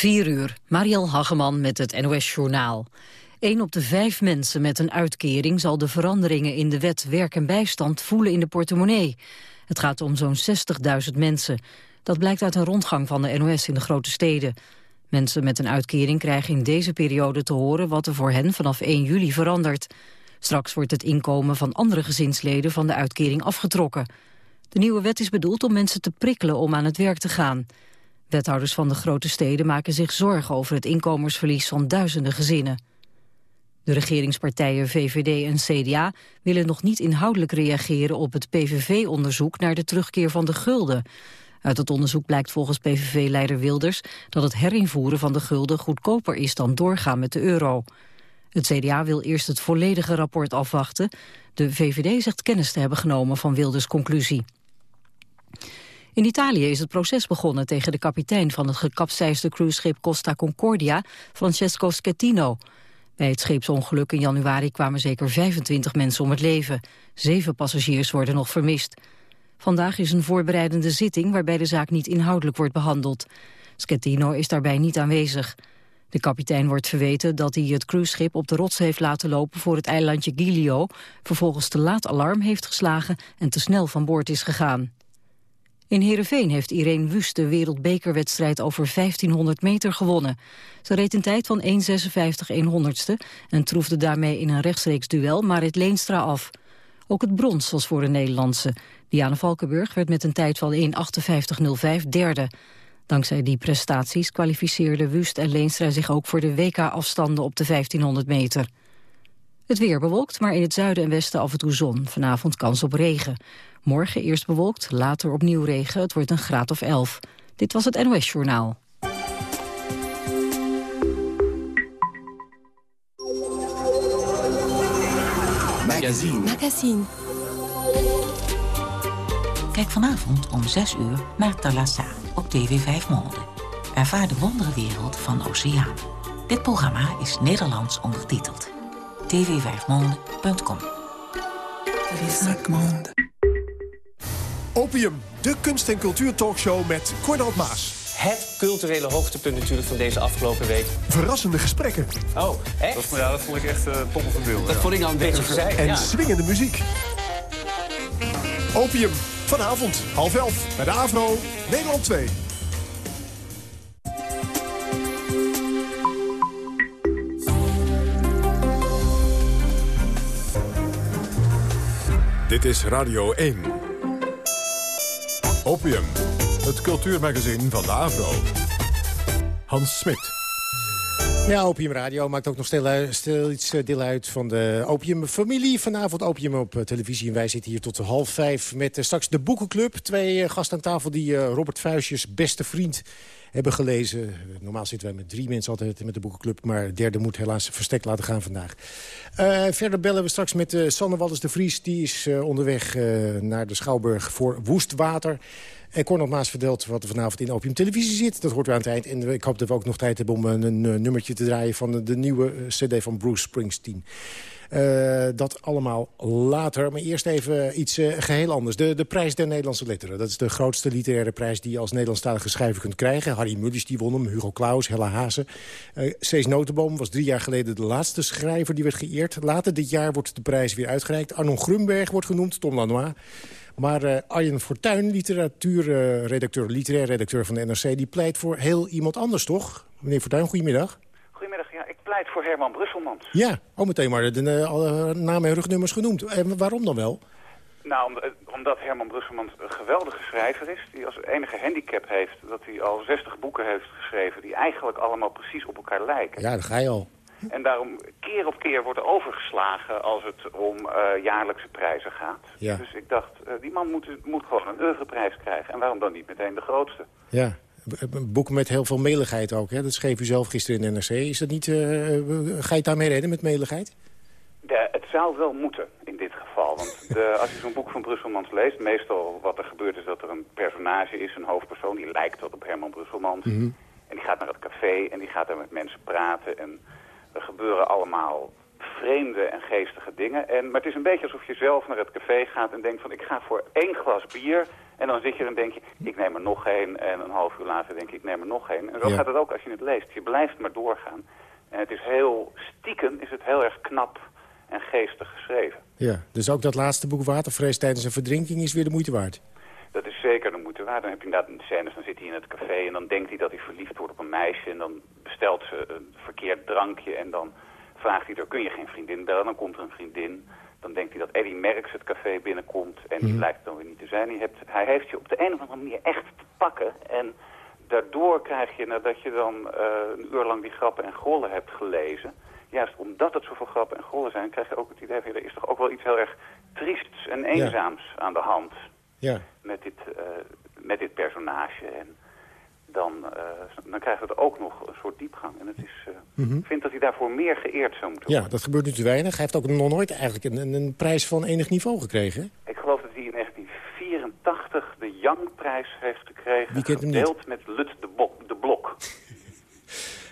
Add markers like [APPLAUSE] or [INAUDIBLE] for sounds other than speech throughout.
4 uur, Mariel Hageman met het NOS Journaal. Een op de vijf mensen met een uitkering zal de veranderingen in de wet werk en bijstand voelen in de portemonnee. Het gaat om zo'n 60.000 mensen. Dat blijkt uit een rondgang van de NOS in de grote steden. Mensen met een uitkering krijgen in deze periode te horen wat er voor hen vanaf 1 juli verandert. Straks wordt het inkomen van andere gezinsleden van de uitkering afgetrokken. De nieuwe wet is bedoeld om mensen te prikkelen om aan het werk te gaan. Wethouders van de grote steden maken zich zorgen over het inkomensverlies van duizenden gezinnen. De regeringspartijen VVD en CDA willen nog niet inhoudelijk reageren op het PVV-onderzoek naar de terugkeer van de gulden. Uit het onderzoek blijkt volgens PVV-leider Wilders dat het herinvoeren van de gulden goedkoper is dan doorgaan met de euro. Het CDA wil eerst het volledige rapport afwachten. De VVD zegt kennis te hebben genomen van Wilders' conclusie. In Italië is het proces begonnen tegen de kapitein van het gekapseisde cruiseschip Costa Concordia, Francesco Schettino. Bij het scheepsongeluk in januari kwamen zeker 25 mensen om het leven. Zeven passagiers worden nog vermist. Vandaag is een voorbereidende zitting waarbij de zaak niet inhoudelijk wordt behandeld. Schettino is daarbij niet aanwezig. De kapitein wordt verweten dat hij het cruiseschip op de rots heeft laten lopen voor het eilandje Giglio, vervolgens te laat alarm heeft geslagen en te snel van boord is gegaan. In Heerenveen heeft Irene Wust de wereldbekerwedstrijd over 1500 meter gewonnen. Ze reed een tijd van 1.56 100ste en troefde daarmee in een rechtstreeks duel Marit Leenstra af. Ook het brons was voor de Nederlandse. Diana Valkenburg werd met een tijd van 1.58.05 derde. Dankzij die prestaties kwalificeerden Wust en Leenstra zich ook voor de WK-afstanden op de 1500 meter. Het weer bewolkt, maar in het zuiden en westen af en toe zon. Vanavond kans op regen. Morgen eerst bewolkt, later opnieuw regen. Het wordt een graad of 11. Dit was het NOS Journaal. Magazine. Magazine. Kijk vanavond om 6 uur naar Talassa op TV 5 Monde. Ervaar de wonderenwereld van Oceaan. Dit programma is Nederlands ondertiteld. tv5monde.com Opium, de kunst- en cultuurtalkshow met Cornald Maas. Het culturele hoogtepunt natuurlijk van deze afgelopen week. Verrassende gesprekken. Oh, echt? Dat, ja, dat vond ik echt uh, top of beeld. Dat vond ik nou een beetje verzeild. En ja. swingende muziek. Opium, vanavond, half elf, bij de AVRO, Nederland 2. Dit is Radio 1. Opium, het cultuurmagazin van de AVRO. Hans Smit. Ja, Opium Radio maakt ook nog stil, stil iets eh, deel uit van de Opium-familie. Vanavond Opium op eh, televisie en wij zitten hier tot half vijf... met straks de Boekenclub. Twee gasten aan tafel die Robert Vuistjes beste vriend hebben gelezen. Normaal zitten wij met drie mensen altijd met de boekenclub... maar de derde moet helaas verstek laten gaan vandaag. Uh, verder bellen we straks met uh, Sanne Wallis de Vries. Die is uh, onderweg naar de Schouwburg voor Woestwater. En Cornel Maas vertelt wat er vanavond in Opium Televisie zit. Dat hoort we aan het eind. En ik hoop dat we ook nog tijd hebben om een, nummertje te draaien... van de nieuwe cd van Bruce Springsteen. Uh, dat allemaal later. Maar eerst even iets uh, geheel anders. De, de prijs der Nederlandse letteren. Dat is de grootste literaire prijs die je als Nederlandstalige schrijver kunt krijgen. Harry Mulisch die won hem, Hugo Claus, Hella Haase. Uh, Cees Notenboom was drie jaar geleden de laatste schrijver die werd geëerd. Later dit jaar wordt de prijs weer uitgereikt. Arnon Grunberg wordt genoemd, Tom Lanois. Maar Arjen Fortuyn, literatuurredacteur, uh, literair redacteur van de NRC... die pleit voor heel iemand anders, toch? Meneer Fortuyn, goedemiddag. Pleit voor Herman Brusselmans. Ja, oh, meteen maar de alle namen en rugnummers genoemd. En waarom dan wel? Nou, omdat Herman Brusselmans een geweldige schrijver is... die als enige handicap heeft dat hij al 60 boeken heeft geschreven... die eigenlijk allemaal precies op elkaar lijken. Ja, daar ga je al. En daarom keer op keer wordt er overgeslagen als het om uh, jaarlijkse prijzen gaat. Ja. Dus ik dacht, uh, die man moet, moet gewoon een Europrijs krijgen. En waarom dan niet meteen de grootste? Ja, een boek met heel veel meligheid ook. Hè? Dat schreef u zelf gisteren in de NRC. Is dat niet, uh, ga je het daarmee redden met meligheid? De, het zou wel moeten in dit geval. Want de, [LAUGHS] als je zo'n boek van Brusselmans leest... meestal wat er gebeurt is dat er een personage is, een hoofdpersoon... die lijkt wat op Herman Brusselmans. Mhm. Mm -hmm. En die gaat naar het café en die gaat daar met mensen praten... en er gebeuren allemaal vreemde en geestige dingen. En, maar het is een beetje alsof je zelf naar het café gaat en denkt van... ik ga voor één glas bier En dan zit je en denk je, ik neem er nog één. En een half uur later denk ik, ik neem er nog één. En zo Ja. gaat het ook als je het leest. Je blijft maar doorgaan. En het is heel stiekem, is het heel erg knap en geestig geschreven. Ja, dus ook dat laatste boek Watervrees tijdens een verdrinking is weer de moeite waard. Dat is zeker de moeite waard. Dan heb je inderdaad een scènes, dan zit hij in het café en dan denkt hij dat hij verliefd wordt op een meisje. En dan bestelt ze een verkeerd drankje en dan vraagt hij er, kun je geen vriendin bellen? Dan komt er een vriendin. Dan denkt hij dat Eddie Merckx het café binnenkomt en die blijkt het dan weer niet te zijn. Hij, hebt, hij heeft je op de een of andere manier echt te pakken. En daardoor krijg je, nadat je dan eh, een uur lang die grappen en grollen hebt gelezen... juist omdat het zoveel grappen en grollen zijn, krijg je ook het idee van... er is toch ook wel iets heel erg triests en eenzaams aan de hand Ja, met dit, eh, met dit personage. En dan, eh, dan krijgt het ook nog een soort diepgang. En het is, eh, ik vind dat hij daarvoor meer geëerd zou moeten Mhm. ja, worden. dat gebeurt nu te weinig. Hij heeft ook nog nooit eigenlijk een, een, prijs van enig niveau gekregen. hè? Ik geloof dat hij in 1984 de Young-prijs heeft gekregen. Wie kent hem niet? gedeeld met Lut de, Bok, de Blok.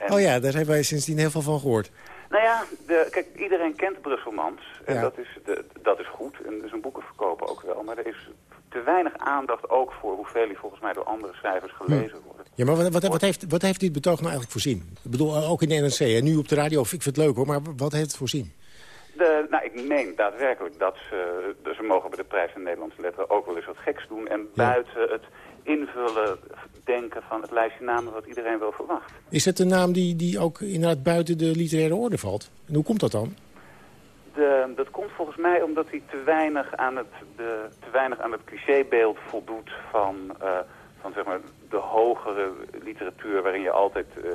En- [LAUGHS] Oh ja, daar hebben wij sindsdien heel veel van gehoord. Nou ja, de, kijk, iedereen kent Brusselmans. En Ja. dat, is, de, dat is goed. En zijn boeken verkopen ook wel. Maar er is te weinig aandacht ook voor hoeveel hij volgens mij door andere schrijvers gelezen worden. Ja, maar wat, wat, wat, heeft, wat heeft dit betoog nou eigenlijk voor zin? Ik bedoel, ook in de NRC en nu op de radio, ik vind het leuk hoor, maar wat heeft het voor zin? De, nou, ik meen daadwerkelijk dat ze, dus ze mogen bij de prijs in Nederlandse letteren ook wel eens wat geks doen. En buiten het invullen, denken van het lijstje namen wat iedereen wel verwacht. Is het een naam die, die ook inderdaad buiten de literaire orde valt? En hoe komt dat dan? De, dat komt volgens mij omdat hij te weinig aan het, de, te weinig aan het clichébeeld voldoet van, eh, van zeg maar, de hogere literatuur waarin je altijd eh,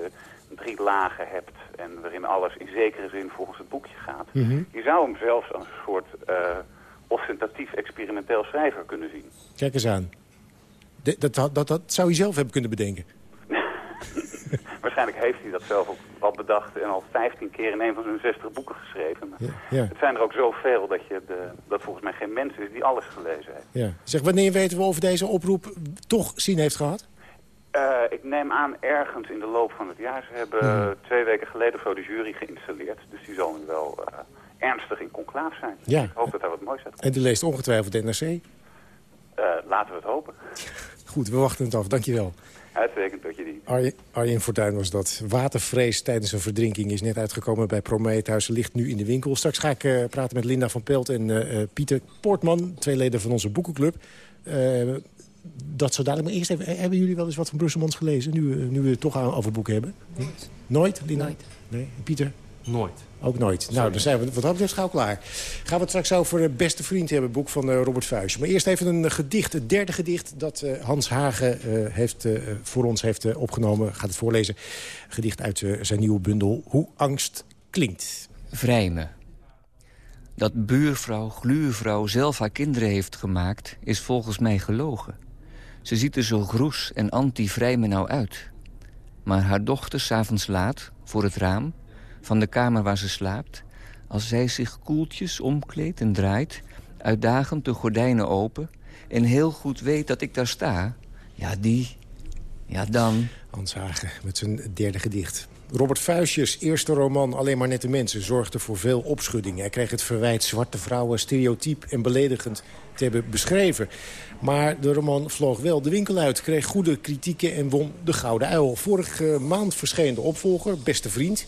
drie lagen hebt en waarin alles in zekere zin volgens het boekje gaat. Je zou hem zelfs als een soort eh, ostentatief experimenteel schrijver kunnen zien. Kijk eens aan. De- dat, dat, dat, dat zou hij zelf hebben kunnen bedenken. [LAUGHS] Waarschijnlijk heeft hij dat zelf ook al bedacht en al 15 keer in een van zijn 60 boeken geschreven. Maar Ja, ja. Het zijn er ook zoveel dat, je de, dat volgens mij geen mens is die alles gelezen heeft. Ja. Zeg, wanneer weten we of deze oproep toch zin heeft gehad? Eh, ik neem aan ergens in de loop van het jaar. Ze hebben Hmm. twee weken geleden of zo de jury geïnstalleerd. Dus die zal nu wel eh, ernstig in conclaaf zijn. Ja. Ik hoop dat daar wat moois uit komt. En die leest ongetwijfeld de NRC. Eh, laten we het hopen. [LAUGHS] Goed, we wachten het af. Dankjewel. Uitstekend dat je die... Arjen, Arjen Fortuyn was dat. Watervrees tijdens een verdrinking is net uitgekomen bij Prometheus. Ligt nu in de winkel. Straks ga ik praten met Linda van Pelt en Pieter Poortman. Twee leden van onze boekenclub. Eh, dat zo dadelijk. Maar eerst even, hebben jullie wel eens wat van Brusselmans gelezen? Nu, eh, nu we het toch aan, over boeken hebben. Nooit. Nooit? Nooit. Nee. Pieter? Nooit. Ook nooit. Nou, dan zijn we wat dat betreft gauw klaar. Gaan we het straks over Beste Vriend hebben, boek van eh, Robert Vuijs. Maar eerst even een eh, gedicht, het derde gedicht... dat eh, Hans Hagen eh, heeft, eh, voor ons heeft opgenomen. Gaat het voorlezen. Gedicht uit zijn nieuwe bundel Hoe angst klinkt. Vrij me. Dat buurvrouw, gluurvrouw zelf haar kinderen heeft gemaakt... is volgens mij gelogen. Ze ziet er zo groes en anti-vrij me nou uit. Maar haar dochter s'avonds laat, voor het raam... van de kamer waar ze slaapt... als zij zich koeltjes omkleedt en draait... uitdagend de gordijnen open... en heel goed weet dat ik daar sta... ja, die... ja, dan... Hans Hagen met zijn derde gedicht. Robert Vuijsjes eerste roman Alleen maar nette mensen... zorgde voor veel opschudding. Hij kreeg het verwijt zwarte vrouwen stereotyp en beledigend te hebben beschreven. Maar de roman vloog wel de winkel uit, kreeg goede kritieken... en won de Gouden Uil. Vorige maand verscheen de opvolger, Beste Vriend...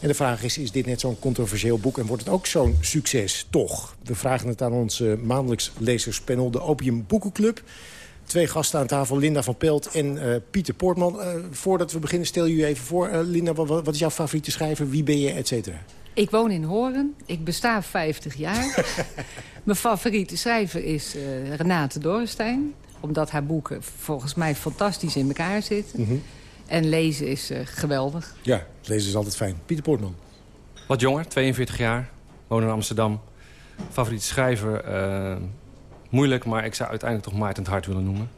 En de vraag is, is dit net zo'n controversieel boek... en wordt het ook zo'n succes? Toch. We vragen het aan ons maandelijks lezerspanel, de Opium Boekenclub. Twee gasten aan tafel, Linda van Pelt en eh, Pieter Poortman. Eh, voordat we beginnen, stel je even voor. Eh, Linda, wat, wat is jouw favoriete schrijver? Wie ben je, et cetera? Ik woon in Horen. Ik besta 50 jaar. [LAUGHS] Mijn favoriete schrijver is eh, Renate Dorrestein. Omdat haar boeken volgens mij fantastisch in elkaar zitten. En lezen is eh, geweldig. Ja, lezen is altijd fijn. Pieter Poortman. Wat jonger, 42 jaar, woon in Amsterdam. Favoriete schrijver, eh, moeilijk, maar ik zou uiteindelijk toch Maarten het Hart willen noemen.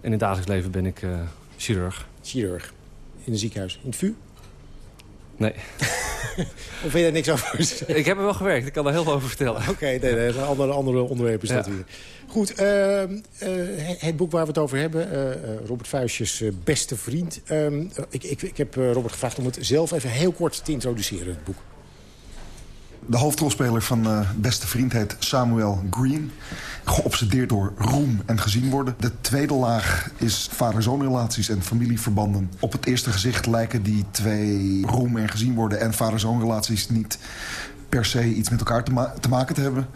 In het dagelijks leven ben ik eh, chirurg. Chirurg. In een ziekenhuis. In het VU? Nee, [LAUGHS] Of wil je daar niks over ik heb er wel gewerkt, ik kan daar heel veel over vertellen. Oké, nee, nee, andere, andere onderwerp is dat Ja. weer. Goed, ehm, eh, het boek waar we het over hebben. eh, eh, Robert Vuijsjes eh, beste vriend. Ehm, eh, ik, ik, ik heb Robert gevraagd om het zelf even heel kort te introduceren, het boek. De hoofdrolspeler van uh, Beste Vriend heet Samuel Green. Geobsedeerd door roem en gezien worden. De tweede laag is vader-zoonrelaties en familieverbanden. Op het eerste gezicht lijken die twee roem en gezien worden... en vader-zoonrelaties niet per se iets met elkaar te, te, maken te hebben.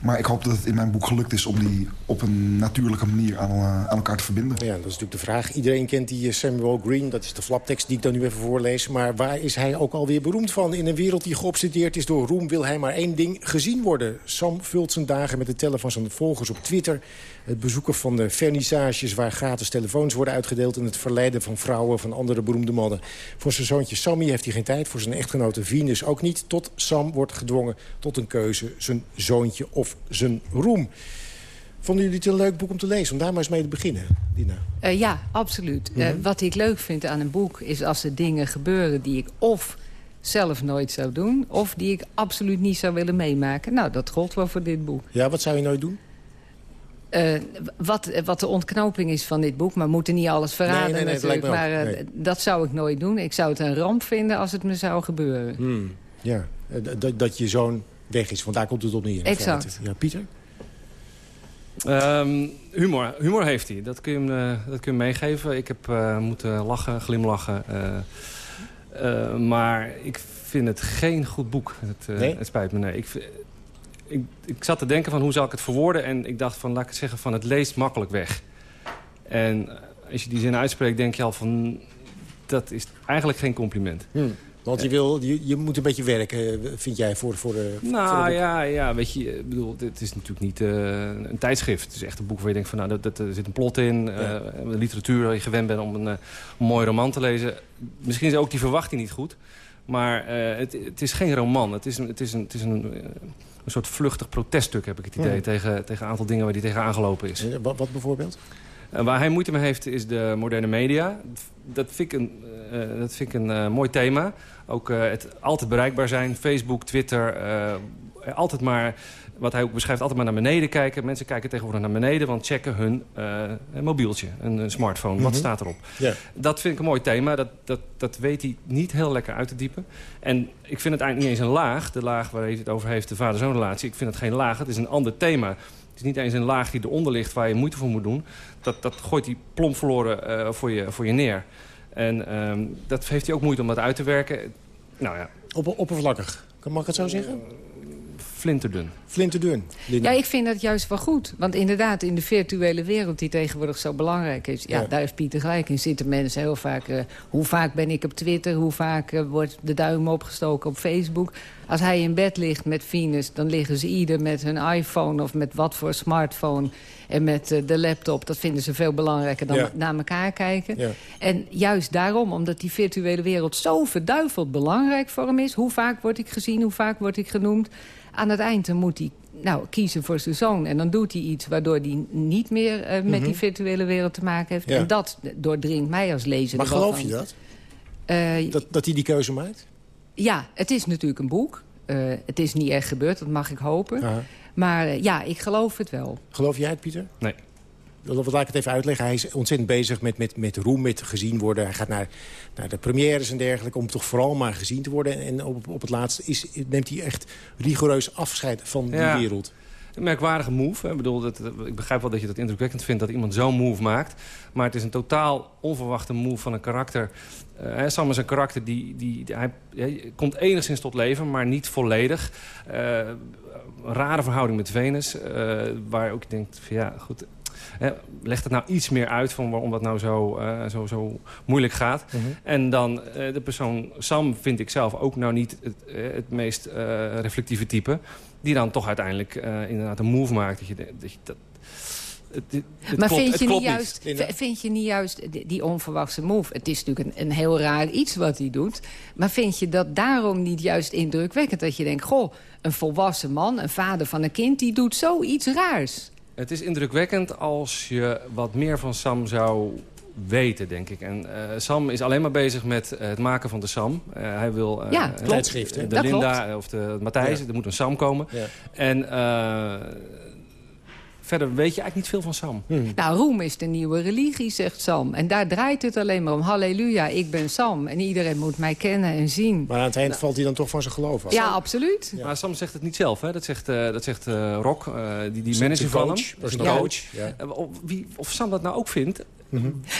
Maar ik hoop dat het in mijn boek gelukt is om die op een natuurlijke manier aan, uh, aan elkaar te verbinden. Ja, dat is natuurlijk de vraag. Iedereen kent die Samuel Green, dat is de flaptekst die ik dan nu even voorlees. Maar waar is hij ook alweer beroemd van? In een wereld die geobsedeerd is door roem wil hij maar één ding gezien worden. Sam vult zijn dagen met het tellen van zijn volgers op Twitter... het bezoeken van de vernissages waar gratis telefoons worden uitgedeeld... en het verleiden van vrouwen van andere beroemde mannen. Voor zijn zoontje Sammy heeft hij geen tijd, voor zijn echtgenote Venus ook niet... tot Sam wordt gedwongen tot een keuze, zijn zoontje of zijn roem. Vonden jullie het een leuk boek om te lezen? Om daar maar eens mee te beginnen, Dina. Uh, ja, absoluut. Mm -hmm. uh, wat ik leuk vind aan een boek is als er dingen gebeuren die ik of zelf nooit zou doen... of die ik absoluut niet zou willen meemaken. Nou, dat gold wel voor dit boek. Ja, wat zou je nooit doen? Uh, wat, wat de ontknoping is van dit boek, maar we moeten niet alles verraden nee, nee, nee, natuurlijk. Maar nee. dat zou ik nooit doen. Ik zou het een ramp vinden als het me zou gebeuren. Hmm. Ja, dat, dat je zoon weg is, want daar komt het op neer. Exact. Ja, Pieter? Um, humor. Humor heeft hij. Dat kun je hem, uh, dat kun je hem meegeven. Ik heb uh, moeten lachen, glimlachen. Uh, maar ik vind het geen goed boek. Het, nee? het spijt me. Nee. Ik, ik, ik zat te denken van hoe zal ik het verwoorden. En ik dacht van, laat ik het zeggen, van het leest makkelijk weg. En als je die zin uitspreekt, denk je al van... dat is eigenlijk geen compliment. Hmm. Want je, wil, je, je, moet een beetje werken, vind jij, voor, voor, nou, voor ja, ja, weet je, ik bedoel, het is natuurlijk niet uh, een tijdschrift. Het is echt een boek waar je denkt van, nou, dat, dat, er zit een plot in. Ja. Uh, literatuur waar je gewend bent om een, uh, een mooi roman te lezen. Misschien is ook die verwachting niet goed. Maar het, het, is geen roman. Het is een, het is een, het is een, een soort vluchtig proteststuk, heb ik het idee. Ja. Tegen, tegen een aantal dingen waar hij tegen aangelopen is. Wat, wat bijvoorbeeld? waar hij moeite mee heeft is de moderne media. Dat vind ik een, dat vind ik een mooi thema. Ook uh, het altijd bereikbaar zijn. Facebook, Twitter. Altijd maar, wat hij ook beschrijft, altijd maar naar beneden kijken. Mensen kijken tegenwoordig naar beneden, want checken hun uh, mobieltje. Een, een smartphone. Mm -hmm. Wat staat erop? Yeah. Dat vind ik een mooi thema. Dat, dat, dat weet hij niet heel lekker uit te diepen. En ik vind het eigenlijk niet eens een laag. De laag waar hij het over heeft, de vader-zoon relatie. Ik vind het geen laag. Het is een ander thema. Het is niet eens een laag die eronder ligt waar je moeite voor moet doen. Dat, dat gooit hij plomp verloren voor, je, voor je neer. En um, dat heeft hij ook moeite om dat uit te werken. Nou ja. Op, oppervlakkig, mag ik het zo zeggen? Flinterdun. Flinterdun. Ja, ik vind dat juist wel goed. Want inderdaad, in de virtuele wereld die tegenwoordig zo belangrijk is... ja, ja. daar heeft Pieter gelijk in. Zitten mensen heel vaak... Uh, hoe vaak ben ik op Twitter? Hoe vaak uh, wordt de duim opgestoken op Facebook? Als hij in bed ligt met Venus... dan liggen ze ieder met hun iPhone of met wat voor smartphone... en met uh, de laptop. Dat vinden ze veel belangrijker dan Ja. naar elkaar kijken. Ja. En juist daarom, omdat die virtuele wereld zo verduiveld belangrijk voor hem is... hoe vaak word ik gezien, hoe vaak word ik genoemd... aan het eind dan moet hij nou, kiezen voor zijn zoon. En dan doet hij iets waardoor hij niet meer eh, met Mhm. die virtuele wereld te maken heeft. Ja. En dat doordringt mij als lezer. Maar geloof je dat? Eh, dat? Dat hij die keuze maakt? ja, het is natuurlijk een boek. Eh, het is niet echt gebeurd, dat mag ik hopen. Maar eh, ja, ik geloof het wel. Geloof jij het, Pieter? Nee. Laat ik het even uitleggen. Hij is ontzettend bezig met, met, met roem, met gezien worden. Hij gaat naar, naar de premières en dergelijke... om toch vooral maar gezien te worden. En op, op het laatst is, neemt hij echt rigoureus afscheid van Ja. die wereld. Een merkwaardige move. Ik, bedoel, dat, ik begrijp wel dat je dat indrukwekkend vindt dat iemand zo'n move maakt. Maar het is een totaal onverwachte move van een karakter. Eh, hè, Sam is een karakter die, die, die- hij, hij komt enigszins tot leven, maar niet volledig. Eh, een rare verhouding met Venus. eh, waar ook je denkt, van, ja goed... Hè, leg het nou iets meer uit van waarom dat nou zo, eh, zo, zo moeilijk gaat. En dan eh, de persoon Sam vind ik zelf ook nou niet het, eh, het meest eh, reflectieve type. Die dan toch uiteindelijk eh, inderdaad een move maakt. Dat je, dat, je dat, het, het- het maar klopt- vind, je niet juist, vind je niet juist die, die onverwachte move... het is natuurlijk een, een heel raar iets wat hij doet... maar vind je dat daarom niet juist indrukwekkend? Dat je denkt, goh, een volwassen man, een vader van een kind... die doet zoiets raars. Het is indrukwekkend als je wat meer van Sam zou weten, denk ik. En eh, Sam is alleen maar bezig met eh, het maken van de Sam. Eh, hij wil eh, Ja, klopt. De Dat Linda of de Matthijs. Ja. Er moet een Sam komen. Ja. En eh, verder weet je eigenlijk niet veel van Sam. Nou, roem is de nieuwe religie, zegt Sam. En daar draait het alleen maar om. Halleluja, ik ben Sam. En iedereen moet mij kennen en zien. Maar aan het eind valt hij dan toch van zijn geloof af. Ja, absoluut. Maar Sam zegt het niet zelf, hè? Dat zegt, eh, dat zegt eh, Rock, eh, die, die manager van coach, hem. personal Ja. coach, ja. Of, wie, of Sam dat nou ook vindt...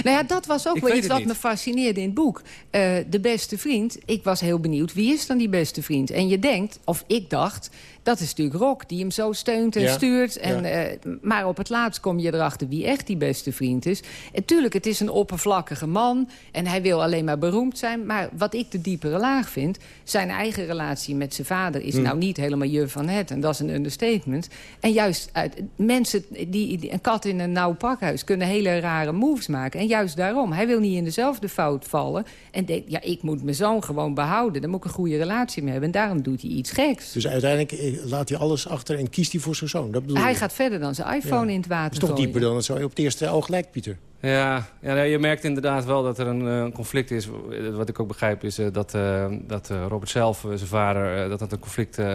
Nou ja, dat was ook Ik wel iets wat me fascineerde in het boek. Eh, de beste vriend, ik was heel benieuwd, wie is dan die beste vriend? En je denkt, of ik dacht, dat is natuurlijk Rock... die hem zo steunt en Ja, stuurt. En, ja. eh, maar op het laatst kom je erachter wie echt die beste vriend is. En tuurlijk, het is een oppervlakkige man... en hij wil alleen maar beroemd zijn. Maar wat ik de diepere laag vind... zijn eigen relatie met zijn vader is Hmm. nou niet helemaal je van het. En dat is een understatement. En juist uit, mensen, die, die- een kat in een nauw pakhuis... kunnen hele rare moves maken. En juist daarom. Hij wil niet in dezelfde fout vallen. En denkt, ja, ik moet mijn zoon gewoon behouden. Daar moet ik een goede relatie mee hebben. En daarom doet hij iets geks. Dus uiteindelijk eh, laat hij alles achter en kiest hij voor zijn zoon. Dat bedoel Hij je? gaat verder dan zijn iPhone Ja. in het water Dat is toch gooien. dieper dan het zo op het eerste oog lijkt, Pieter. Ja, ja nee, je merkt inderdaad wel dat er een eh, conflict is. Wat ik ook begrijp is eh, dat, eh, dat eh, Robert zelf, zijn vader, eh, dat dat een conflict eh,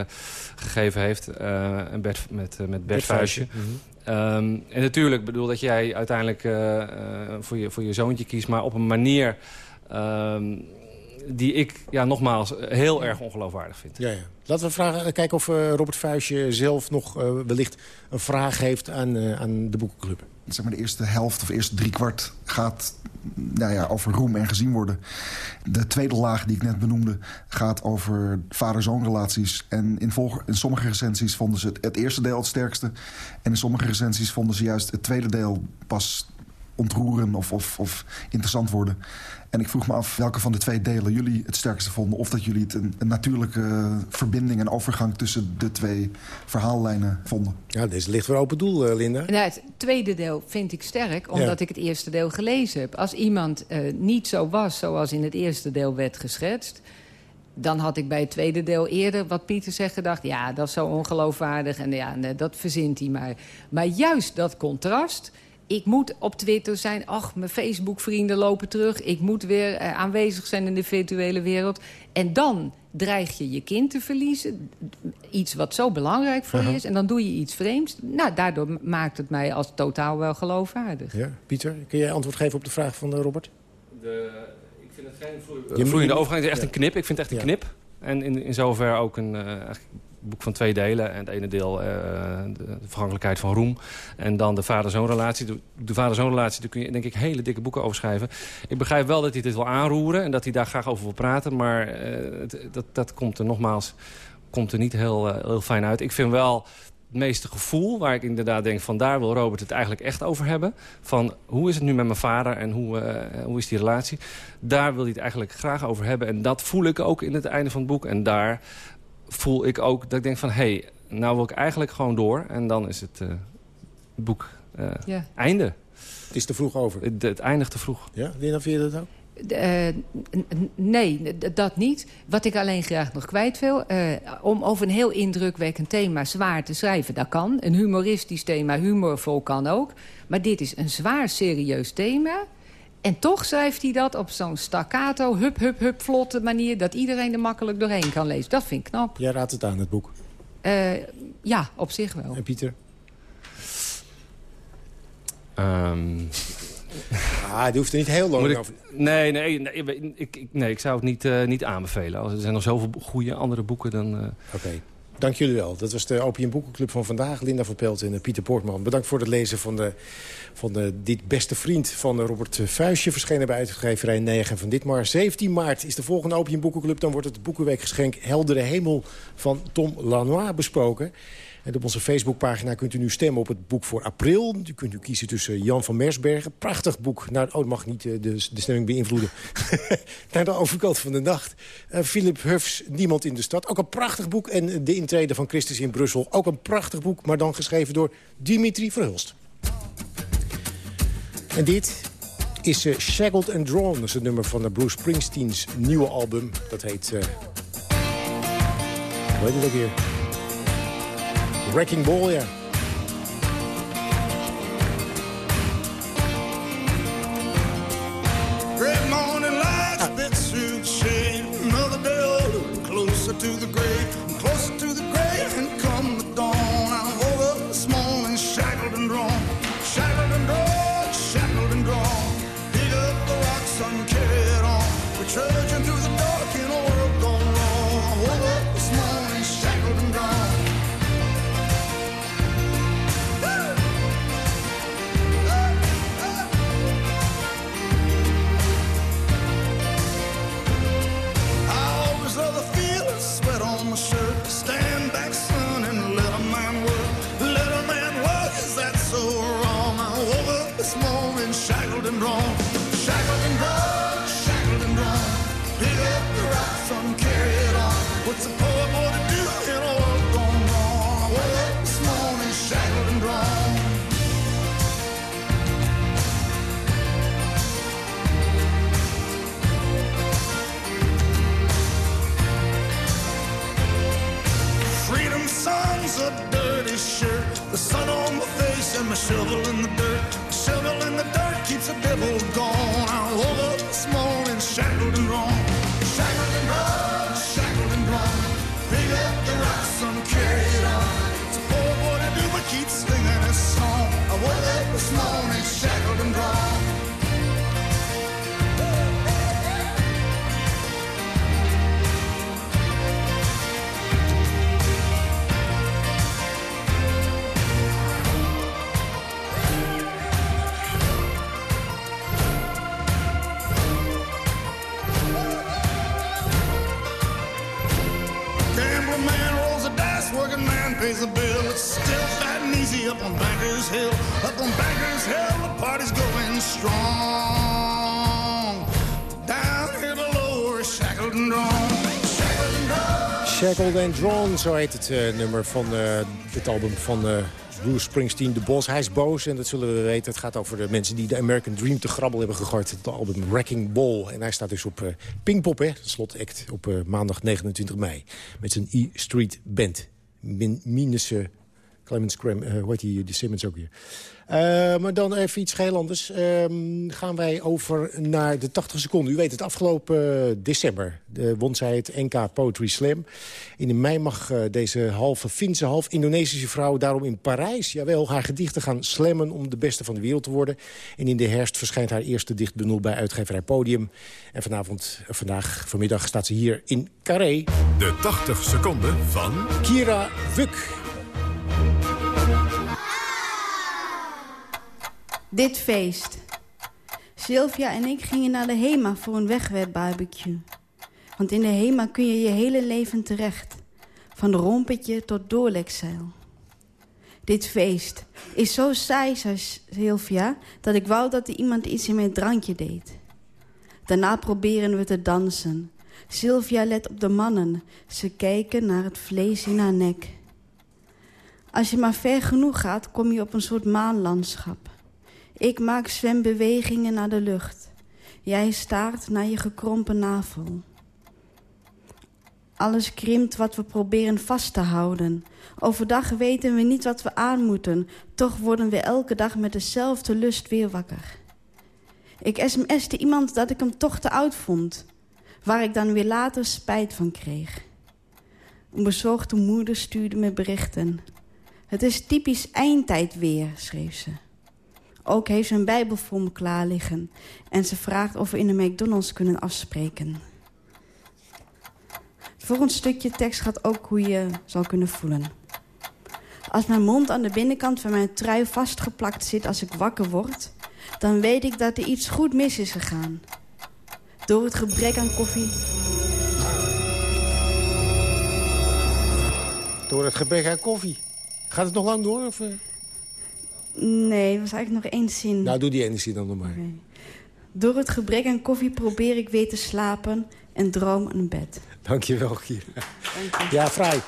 gegeven heeft. eh, en Bert, met, met Bert Bert Vuijsje. Vuijsje, Ehm, en natuurlijk bedoel dat jij uiteindelijk eh, eh, voor, je, voor je zoontje kiest... maar op een manier ehm, die ik, ja, nogmaals, heel erg ongeloofwaardig vind. Ja, ja. Laten we vragen, eh, kijken of eh, Robert Vuijsje zelf nog eh, wellicht een vraag heeft aan, eh, aan de boekenclub. Zeg maar de eerste helft of eerste driekwart gaat nou ja, over roem en gezien worden. De tweede laag die ik net benoemde gaat over vader-zoon relaties. En in sommige recensies vonden ze het, het eerste deel het sterkste. En in sommige recensies vonden ze juist het tweede deel pas ontroeren of, of, of interessant worden. En ik vroeg me af welke van de twee delen jullie het sterkste vonden. Of dat jullie het een, een natuurlijke verbinding en overgang tussen de twee verhaallijnen vonden. Ja, deze ligt voor open doel, eh, Linda. Nou, het tweede deel vind ik sterk, omdat Ja. ik het eerste deel gelezen heb. Als iemand eh, niet zo was zoals in het eerste deel werd geschetst... dan had ik bij het tweede deel eerder, wat Pieter zegt, gedacht... ja, dat is zo ongeloofwaardig en ja, nee, dat verzint hij maar. Maar juist dat contrast... Ik moet op Twitter zijn. Ach, mijn Facebook-vrienden lopen terug. Ik moet weer eh, aanwezig zijn in de virtuele wereld. En dan dreig je je kind te verliezen. Iets wat zo belangrijk voor je is. En dan doe je iets vreemds. Nou, daardoor maakt het mij als totaal wel geloofwaardig. Ja, Pieter, kun jij antwoord geven op de vraag van eh, Robert? De, ik vind het geen vloeiende overgang. Het is echt ja. een knip. Ik vind het echt een Ja. knip. En in, in zover ook een eh, boek van twee delen. En het ene deel, eh, de, vergankelijkheid van Roem. En dan de vader-zoon-relatie. De, de vader-zoon-relatie, daar kun je denk ik hele dikke boeken over schrijven. Ik begrijp wel dat hij dit wil aanroeren. En dat hij daar graag over wil praten. Maar eh, dat, dat komt er nogmaals komt er niet heel, eh, heel fijn uit. Ik vind wel het meeste gevoel, waar ik inderdaad denk... van daar wil Robert het eigenlijk echt over hebben. Van hoe is het nu met mijn vader en hoe, hoe is die relatie? Daar wil hij het eigenlijk graag over hebben. En dat voel ik ook in het einde van het boek. En daar voel ik ook dat ik denk van... hé, hey, nou wil ik eigenlijk gewoon door. En dan is het eh, boek eh, Ja. einde. Het is te vroeg over. Het, het eindigt te vroeg. Ja, Linda, vind je dat ook? Eh, nee, dat niet. Wat ik alleen graag nog kwijt wil... eh, om over een heel indrukwekkend thema zwaar te schrijven, dat kan. Een humoristisch thema, humorvol kan ook. Maar dit is een zwaar serieus thema... En toch schrijft hij dat op zo'n staccato, hup, hup, hup, vlotte manier... dat iedereen er makkelijk doorheen kan lezen. Dat vind ik knap. Jij raadt het aan, het boek. Eh, ja, op zich wel. En Pieter? Ehm, [LAUGHS] Ah, die hoeft er niet heel lang ik- over. Nee, nee, nee, ik, ik, nee, ik zou het niet, eh, niet aanbevelen. Er zijn nog zoveel goede andere boeken dan... eh, Oké. Dank jullie wel. Dat was de Opium Boekenclub van vandaag. Linda van Pelt en eh, Pieter Poortman. Bedankt voor het lezen van, de, van de, dit beste vriend van eh, Robert Vuijsje. Verschenen bij uitgeverij 9 van Ditmar. 17 maart is de volgende Opium Boekenclub. Dan wordt het boekenweekgeschenk Heldere Hemel van Tom Lanois besproken. Op onze Facebookpagina kunt u nu stemmen op het boek voor april. U kunt u kiezen tussen Jan van Mersbergen. Prachtig boek. Nou, oh, mag niet eh, de, de stemming beïnvloeden. [LAUGHS] Naar de overkant van de nacht. Eh, Philip Huffs, Niemand in de stad. Ook een prachtig boek. En De intrede van Christus in Brussel. Ook een prachtig boek, maar dan geschreven door Dimitri Verhulst. En dit is eh, Shackled and Drawn. Dat is het nummer van de Bruce Springsteens nieuwe album. Dat heet... eh hoe heet het ook weer? Wrecking Ball, ja. silver Hill. Up on Bankers Hill, the party's going strong. Down here below, shackled and drawn. Shackled and drawn. Zo heet het eh, nummer van eh, dit album van eh, Bruce Springsteen, De Boss. Hij is boos en dat zullen we weten. Het gaat over de mensen die de American Dream te grabbel hebben gegooid. Het album Wrecking Ball. En hij staat dus op eh, Pinkpop, hè, slotact, op maandag 29 mei. Met zijn E Street Band. Min minus Clemens Cram, eh, hoe heet die, die Simmons ook weer. Eh, maar dan even iets heel anders. Ehm, gaan wij over naar de 80 seconden. U weet het, afgelopen eh, december won zij het NK Poetry Slam. In de mei mag deze halve Finse, half Indonesische vrouw daarom in Parijs... jawel, haar gedichten gaan slammen om de beste van de wereld te worden. En in de herfst verschijnt haar eerste dichtbundel bij uitgeverij Podium. En vanavond, vandaag, vanmiddag staat ze hier in Carré. De 80 seconden van... Kira Wuk. Dit feest. Sylvia en ik gingen naar de HEMA voor een wegwerpbarbecue. Want in de HEMA kun je je hele leven terecht. Van rompetje tot doorlekzeil. Dit feest is zo saai, zei Sylvia... dat ik wou dat er iemand iets in mijn drankje deed. Daarna proberen we te dansen. Sylvia let op de mannen. Ze kijken naar het vlees in haar nek. Als je maar ver genoeg gaat, kom je op een soort maanlandschap. Ik maak zwembewegingen naar de lucht. Jij staart naar je gekrompen navel. Alles krimpt wat we proberen vast te houden. Overdag weten we niet wat we aan moeten. Toch worden we elke dag met dezelfde lust weer wakker. Ik sms'te iemand dat ik hem toch te oud vond. Waar ik dan weer later spijt van kreeg. Een bezorgde moeder stuurde me berichten. Het is typisch eindtijd weer, schreef ze. Ook heeft ze een bijbel voor me klaar liggen. En ze vraagt of we in de McDonald's kunnen afspreken. Het volgende stukje tekst gaat ook hoe je zal kunnen voelen. Als mijn mond aan de binnenkant van mijn trui vastgeplakt zit als ik wakker word... dan weet ik dat er iets goed mis is gegaan. Door het gebrek aan koffie... Door het gebrek aan koffie. Gaat het nog lang door? Of, eh? Nee, het was eigenlijk nog één zin. Nou, doe die ene zin dan nog maar. Door het gebrek aan koffie probeer ik weer te slapen en droom een bed. Dankjewel, Kira. Ja, vrij.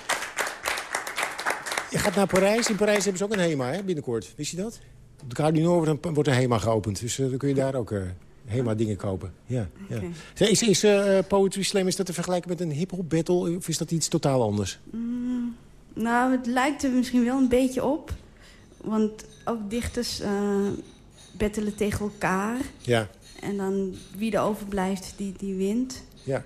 Je gaat naar Parijs. In Parijs hebben ze ook een HEMA hè, binnenkort. Wist je dat? Op de Kardinal wordt een, HEMA geopend. Dus eh, dan kun je daar ook eh, HEMA-dingen kopen. Ja, ja. Is, is eh, Poetry Slam is dat te vergelijken met een hip-hop battle? Of is dat iets totaal anders? Mm, nou, het lijkt er misschien wel een beetje op. Want ook dichters eh bettelen tegen elkaar. Ja, En dan wie er overblijft, die, die wint. ja,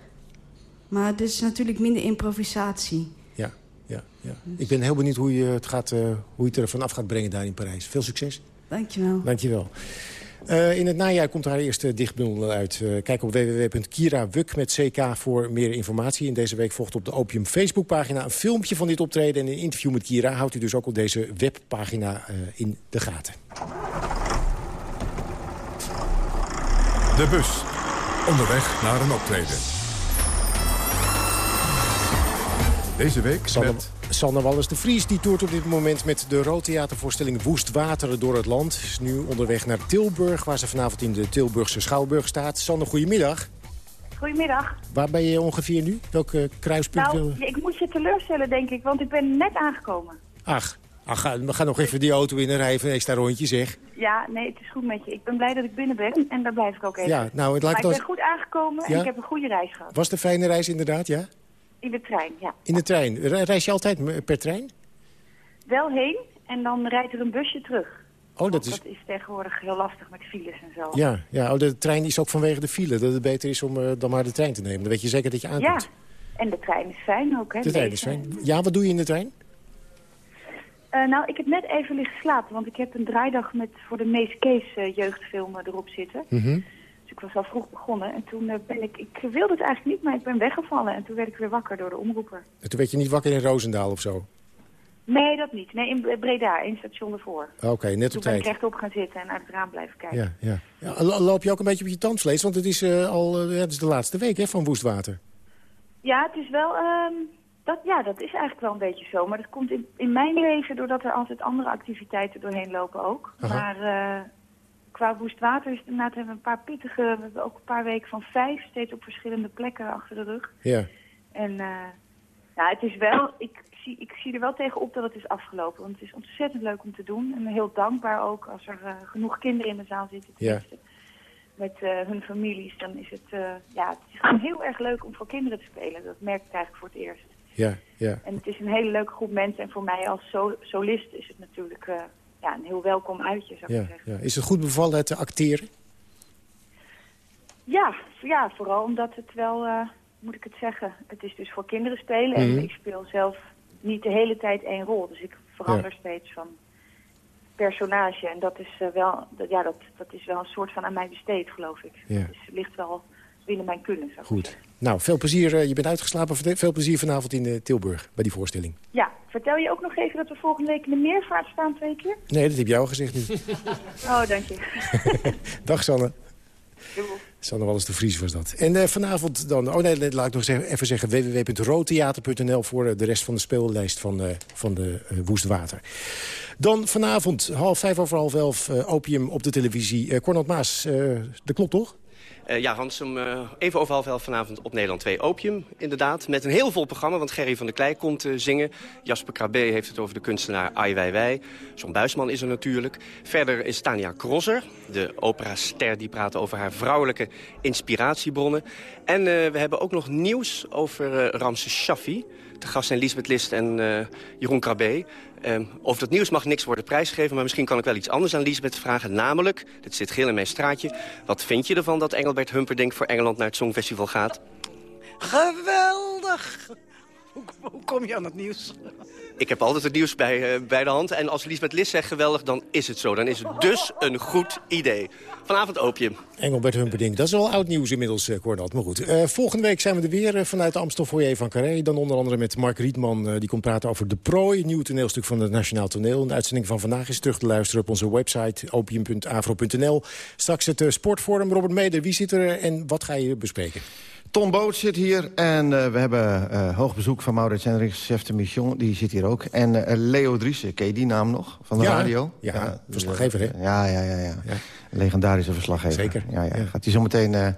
Maar het is natuurlijk minder improvisatie. ja, ja, ja. Ik ben heel benieuwd hoe je het, gaat, eh, hoe je het er vanaf gaat brengen daar in Parijs. Veel succes. Dankjewel. Dankjewel. Eh in het najaar komt haar eerste dichtbundel uit. Eh, kijk op www.kirawuk met ck voor meer informatie. En deze week volgt op de Opium Facebookpagina een filmpje van dit optreden... en een interview met Kira houdt u dus ook op deze webpagina eh, in de gaten. De bus. Onderweg naar een optreden. Deze week met... Sanne Wallis de Vries die toert op dit moment met de Roodtheatervoorstelling Woest Wateren door het land. Is nu onderweg naar Tilburg, waar ze vanavond in de Tilburgse Schouwburg staat. Sanne, goedemiddag. Goedemiddag. Waar ben je ongeveer nu? Welke kruispunt? Nou, wil- ik moet je teleurstellen, denk ik, want ik ben net aangekomen. Ach, ach ga, gaan nog even die auto in en rijden even een extra rondje, zeg. Ja, nee, het is goed met je. Ik ben blij dat ik binnen ben en daar blijf ik ook even. Ja, nou, het maar lijkt ik als... ben goed aangekomen Ja? en ik heb een goede reis gehad. Was een fijne reis inderdaad, ja? In de trein, ja. In de trein. Re- Reis je altijd per trein? Wel heen en dan rijdt er een busje terug. Oh, dat is... dat is tegenwoordig heel lastig met files en zo. Ja, ja oh, de trein is ook vanwege de file. Dat het beter is om eh, dan maar de trein te nemen. Dan weet je zeker dat je Ja, aankomt. en de trein is fijn ook. Hè, de trein is fijn. Ja, wat doe je in de trein? Eh, nou, ik heb net even liggen slapen, want ik heb een draaidag met voor de Mees Kees eh, jeugdfilm erop zitten. Mhm. Ik was al vroeg begonnen en toen eh, ben ik, ik wilde het eigenlijk niet, maar ik ben weggevallen. En toen werd ik weer wakker door de omroeper. En toen werd je niet wakker in Roosendaal of zo? Nee, dat niet. Nee, in Breda, één station ervoor. Oké, net Toen op ben ik tijd. rechtop gaan zitten en uit het raam blijven kijken. Ja, ja. ja, lo- loop je ook een beetje op je tandvlees? Want het is eh, al eh, het is de laatste week hè, van Woestwater. Ja, het is wel... ehm, dat, ja, dat is eigenlijk wel een beetje zo. Maar dat komt in, in mijn leven doordat er altijd andere activiteiten doorheen lopen ook. Aha. Maar qua woest water is het inderdaad hebben we een paar pittige... We hebben ook een paar weken van vijf steeds op verschillende plekken achter de rug. Ja. En uh, nou, het is wel... Ik zie, ik zie er wel tegen op dat het is afgelopen. Want het is ontzettend leuk om te doen. En heel dankbaar ook als er uh, genoeg kinderen in de zaal zitten. Ja. Met uh, hun families. Dan is het, ja, het is gewoon heel erg leuk om voor kinderen te spelen. Dat merk ik eigenlijk voor het eerst. Ja, ja. En het is een hele leuke groep mensen. En voor mij als sol solist is het natuurlijk ja, een heel welkom uitje, zou ik zeggen. Ja. Is het goed bevallen te acteren? Ja, ja, vooral omdat het wel, uh, moet ik het zeggen, het is dus voor kinderen spelen. Mm -hmm. En ik speel zelf niet de hele tijd één rol. Dus ik verander ja. steeds van personage. En dat is, uh, wel, dat, ja, dat, dat is wel een soort van aan mij besteed, geloof ik. Ja. Dus het ligt wel binnen mijn kunnen, zou Goed. Zeggen. Nou, veel plezier. Uh, je bent uitgeslapen. Veel plezier vanavond in uh, Tilburg bij die voorstelling. Ja, vertel je ook nog even dat we volgende week in de meervaart staan twee keer? Nee, dat heb jij al gezegd nu. [LAUGHS] oh, dank je. [LAUGHS] Dag Sanne. Sanne Wallis de Vries was dat. En uh, vanavond dan... Oh nee, laat ik nog even zeggen... www.roodtheater.nl voor de rest van de speellijst van, uh, van de Woestwater. Dan vanavond, half vijf over half elf, opium op de televisie. Uh, Cornel Maas, dat klopt toch? Uh, ja, Hans, om, uh, even over half elf vanavond op Nederland 2 Opium, inderdaad. Met een heel vol programma, want Gerry van der Klei komt uh, zingen. Jasper Krabbe heeft het over de kunstenaar Ai Weiwei. John Buisman is er natuurlijk. Verder is Tania Krosser, de operaster die praat over haar vrouwelijke inspiratiebronnen. En we hebben ook nog nieuws over Ramses Shaffi. De gast zijn Lisbeth List en Jeroen Krabbe. Um, over dat nieuws mag niks worden prijsgegeven... maar misschien kan ik wel iets anders aan Lisbeth vragen. Namelijk, dit zit geel in mijn straatje... wat vind je ervan dat Engelbert Humperdinck voor Engeland naar het Songfestival gaat? Geweldig! Hoe, hoe kom je aan het nieuws? Ik heb altijd het nieuws bij, uh, bij de hand. En als Lisbeth Lis zegt geweldig, dan is het zo. Dan is het dus een goed idee. Vanavond opium. Engelbert Humperdinck, dat is wel oud nieuws inmiddels, uh, Cornel. Maar goed, uh, volgende week zijn we er weer uh, vanuit Amstel Foyer van Carré. Dan onder andere met Mark Rietman, die komt praten over De Prooi. Nieuw toneelstuk van het Nationaal Toneel. De uitzending van vandaag is terug te luisteren op onze website opium.afro.nl. Straks het Sportforum. Robert Meder, wie zit er en wat ga je bespreken? Tom Boot zit hier en uh, we hebben uh, hoog bezoek van Maurits Hendricks, chef de mission, die zit hier ook. En uh, Leo Driessen, ken je die naam nog, van de ja, radio? Ja, ja verslaggever hè? Ja, ja, ja, ja, ja. Legendarische verslaggever. Zeker. Ja, ja. Gaat hij zo meteen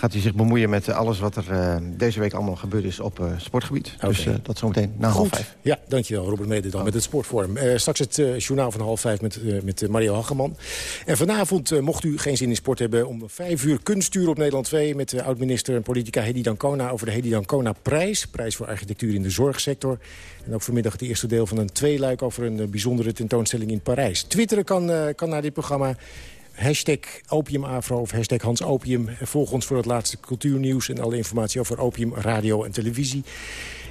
gaat hij zich bemoeien met alles wat er deze week allemaal gebeurd is op sportgebied. Okay. Dus dat zometeen na half vijf. Ja, dankjewel Robert Mede dan oh. met het sportforum. straks het journaal van half vijf met, met Mario Hageman. En vanavond, mocht u geen zin in sport hebben, om vijf uur kunststuur op Nederland 2... met de oud-minister en politica Hedy Dancona over de Hedy Dancona prijs. Prijs voor architectuur in de zorgsector. En ook vanmiddag het eerste deel van een tweeluik over een uh, bijzondere tentoonstelling in Parijs. Twitteren kan, uh, kan naar dit programma. Hashtag opiumafro of hashtag Hans Opium. Volg ons voor het laatste cultuurnieuws en alle informatie over opium, radio en televisie.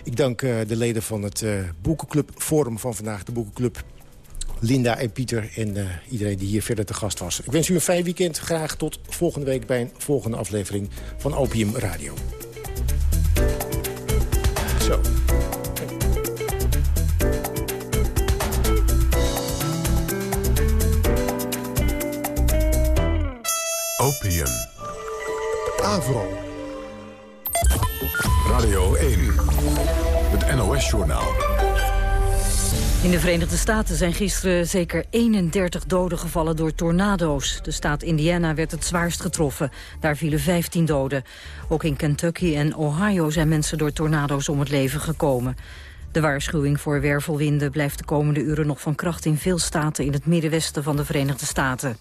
Ik dank uh, de leden van het Boekenclub Forum van vandaag. De Boekenclub Linda en Pieter en uh, iedereen die hier verder te gast was. Ik wens u een fijn weekend. Graag tot volgende week bij een volgende aflevering van Opium Radio. Zo. Avro. Radio 1. Het NOS-journaal. In de Verenigde Staten zijn gisteren zeker 31 doden gevallen door tornado's. De staat Indiana werd het zwaarst getroffen. Daar vielen 15 doden. Ook in Kentucky en Ohio zijn mensen door tornado's om het leven gekomen. De waarschuwing voor wervelwinden blijft de komende uren nog van kracht in veel staten in het middenwesten van de Verenigde Staten.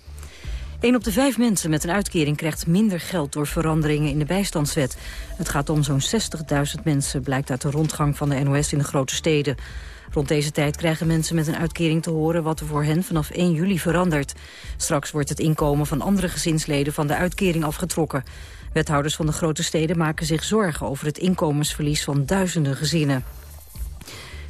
Een op de vijf mensen met een uitkering krijgt minder geld door veranderingen in de bijstandswet. Het gaat om zo'n 60.000 mensen, blijkt uit de rondgang van de NOS in de grote steden. Rond deze tijd krijgen mensen met een uitkering te horen wat er voor hen vanaf 1 juli verandert. Straks wordt het inkomen van andere gezinsleden van de uitkering afgetrokken. Wethouders van de grote steden maken zich zorgen over het inkomensverlies van duizenden gezinnen.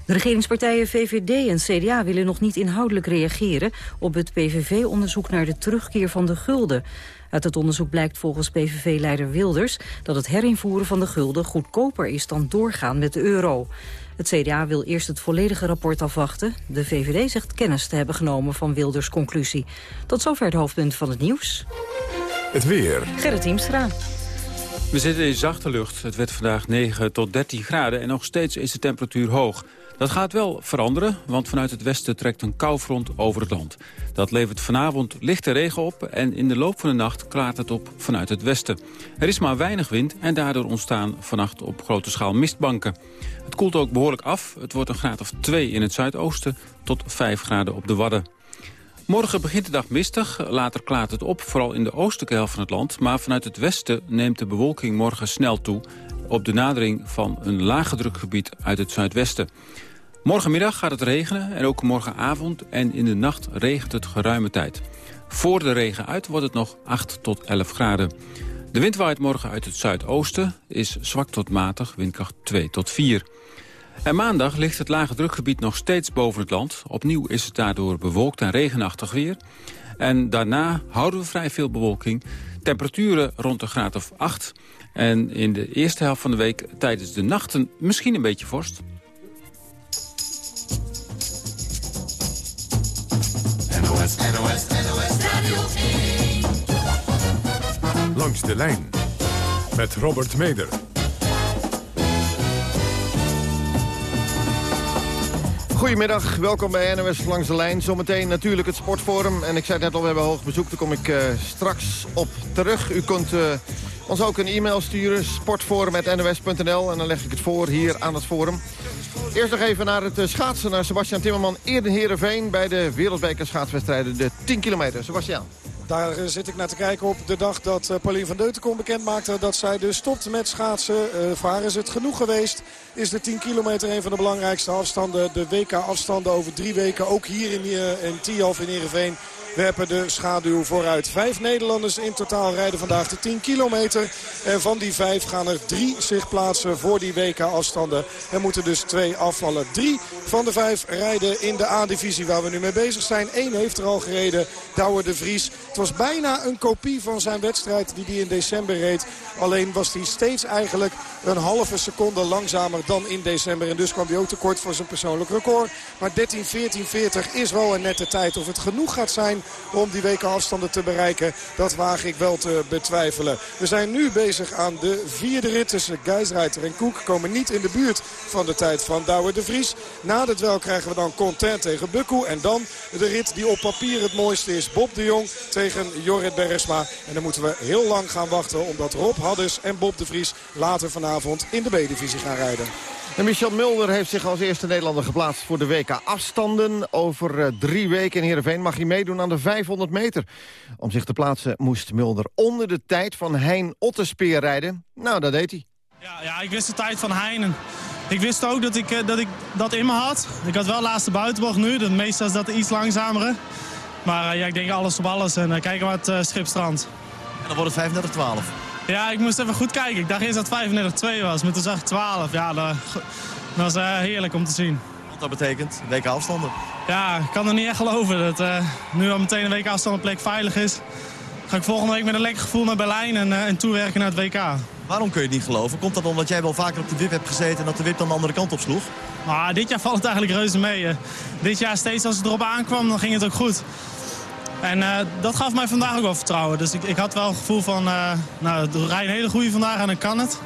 De regeringspartijen VVD en CDA willen nog niet inhoudelijk reageren op het PVV-onderzoek naar de terugkeer van de gulden. Uit het onderzoek blijkt volgens PVV-leider Wilders dat het herinvoeren van de gulden goedkoper is dan doorgaan met de euro. Het CDA wil eerst het volledige rapport afwachten. De VVD zegt kennis te hebben genomen van Wilders' conclusie. Tot zover de hoofdpunten van het nieuws. Het weer. Gerrit Hiemstra. We zitten in zachte lucht. Het werd vandaag 9 tot 13 graden en nog steeds is de temperatuur hoog. Dat gaat wel veranderen, want vanuit het westen trekt een koufront over het land. Dat levert vanavond lichte regen op en in de loop van de nacht klaart het op vanuit het westen. Er is maar weinig wind en daardoor ontstaan vannacht op grote schaal mistbanken. Het koelt ook behoorlijk af. Het wordt een graad of 2 in het zuidoosten tot 5 graden op de Wadden. Morgen begint de dag mistig, later klaart het op, vooral in de oostelijke helft van het land. Maar vanuit het westen neemt de bewolking morgen snel toe op de nadering van een lage drukgebied uit het zuidwesten. Morgenmiddag gaat het regenen en ook morgenavond en in de nacht regent het geruime tijd. Voor de regen uit wordt het nog 8 tot 11 graden. De wind waait morgen uit het zuidoosten, is zwak tot matig, windkracht 2 tot 4. En maandag ligt het lage drukgebied nog steeds boven het land. Opnieuw is het daardoor bewolkt en regenachtig weer. En daarna houden we vrij veel bewolking. Temperaturen rond de graad of 8. En in de eerste helft van de week tijdens de nachten misschien een beetje vorst. NOS, NOS, NOS Radio Langs de lijn met Robert Meder. Goedemiddag, welkom bij NOS Langs de Lijn. Zometeen natuurlijk het Sportforum. En ik zei net al, we hebben hoog bezoek. Daar kom ik uh, straks op terug. U kunt uh, ons ook een e-mail sturen. sportforum.nos.nl En dan leg ik het voor hier aan het forum. Eerst nog even naar het schaatsen. Naar Sebastian Timmerman eerder Heerenveen... bij de Wereldbeker schaatswedstrijden. De 10 kilometer. Sebastian. Daar zit ik naar te kijken op de dag dat Pauline van Deutenkom bekend maakte dat zij dus stopt met schaatsen. Voor is het genoeg geweest. Is de 10 kilometer een van de belangrijkste afstanden. De WK-afstanden over drie weken. Ook hier in, in Tialf in Heerenveen werpen de schaduw vooruit. Vijf Nederlanders in totaal rijden vandaag de 10 kilometer. En van die vijf gaan er drie zich plaatsen voor die WK-afstanden. Er moeten dus twee afvallen. Drie van de vijf rijden in de A-divisie waar we nu mee bezig zijn. Eén heeft er al gereden, Douwe de Vries. Het was bijna een kopie van zijn wedstrijd die hij in december reed. Alleen was hij steeds eigenlijk een halve seconde langzamer dan in december. En dus kwam hij ook tekort voor zijn persoonlijk record. Maar 13, 14, 40 is wel een nette tijd. Of het genoeg gaat zijn om die weken afstanden te bereiken, dat waag ik wel te betwijfelen. We zijn nu bezig aan de vierde rit tussen Geisreiter en Koek. Komen niet in de buurt van de tijd van Douwe de Vries. Na het wel krijgen we dan Content tegen Bukku. En dan de rit die op papier het mooiste is. Bob de Jong tegen Jorrit Bergsma. En dan moeten we heel lang gaan wachten omdat Rob Haddes en Bob de Vries later vanavond in de B-divisie gaan rijden. En Michel Mulder heeft zich als eerste Nederlander geplaatst voor de WK afstanden. Over uh, drie weken in Heerenveen mag hij meedoen aan de 500 meter. Om zich te plaatsen moest Mulder onder de tijd van Hein Otterspeer rijden. Nou, dat deed hij. Ja, ja, ik wist de tijd van Hein. En ik wist ook dat ik, uh, dat ik dat in me had. Ik had wel laatste buitenbocht nu. De meestal is dat iets langzamere. Maar uh, ja, ik denk alles op alles. En kijken waar het schip strandt. En dan wordt het 35-12. Ja, ik moest even goed kijken. Ik dacht eerst dat het 35-2 was, maar toen zag ik 12. Ja, dat, dat was uh, heerlijk om te zien. Wat dat betekent? WK afstanden? Ja, ik kan er niet echt geloven dat uh, nu al meteen een WK afstandenplek veilig is. Ga ik volgende week met een lekker gevoel naar Berlijn en, uh, en toewerken naar het WK. Waarom kun je het niet geloven? Komt dat omdat jij wel vaker op de wip hebt gezeten en dat de wip dan de andere kant op sloeg? Ah, dit jaar valt het eigenlijk reuze mee. Dit jaar steeds als het erop aankwam, dan ging het ook goed. En uh, dat gaf mij vandaag ook wel vertrouwen. Dus ik, ik had wel het gevoel van, uh, nou, er rijden hele goede vandaag en dan kan het.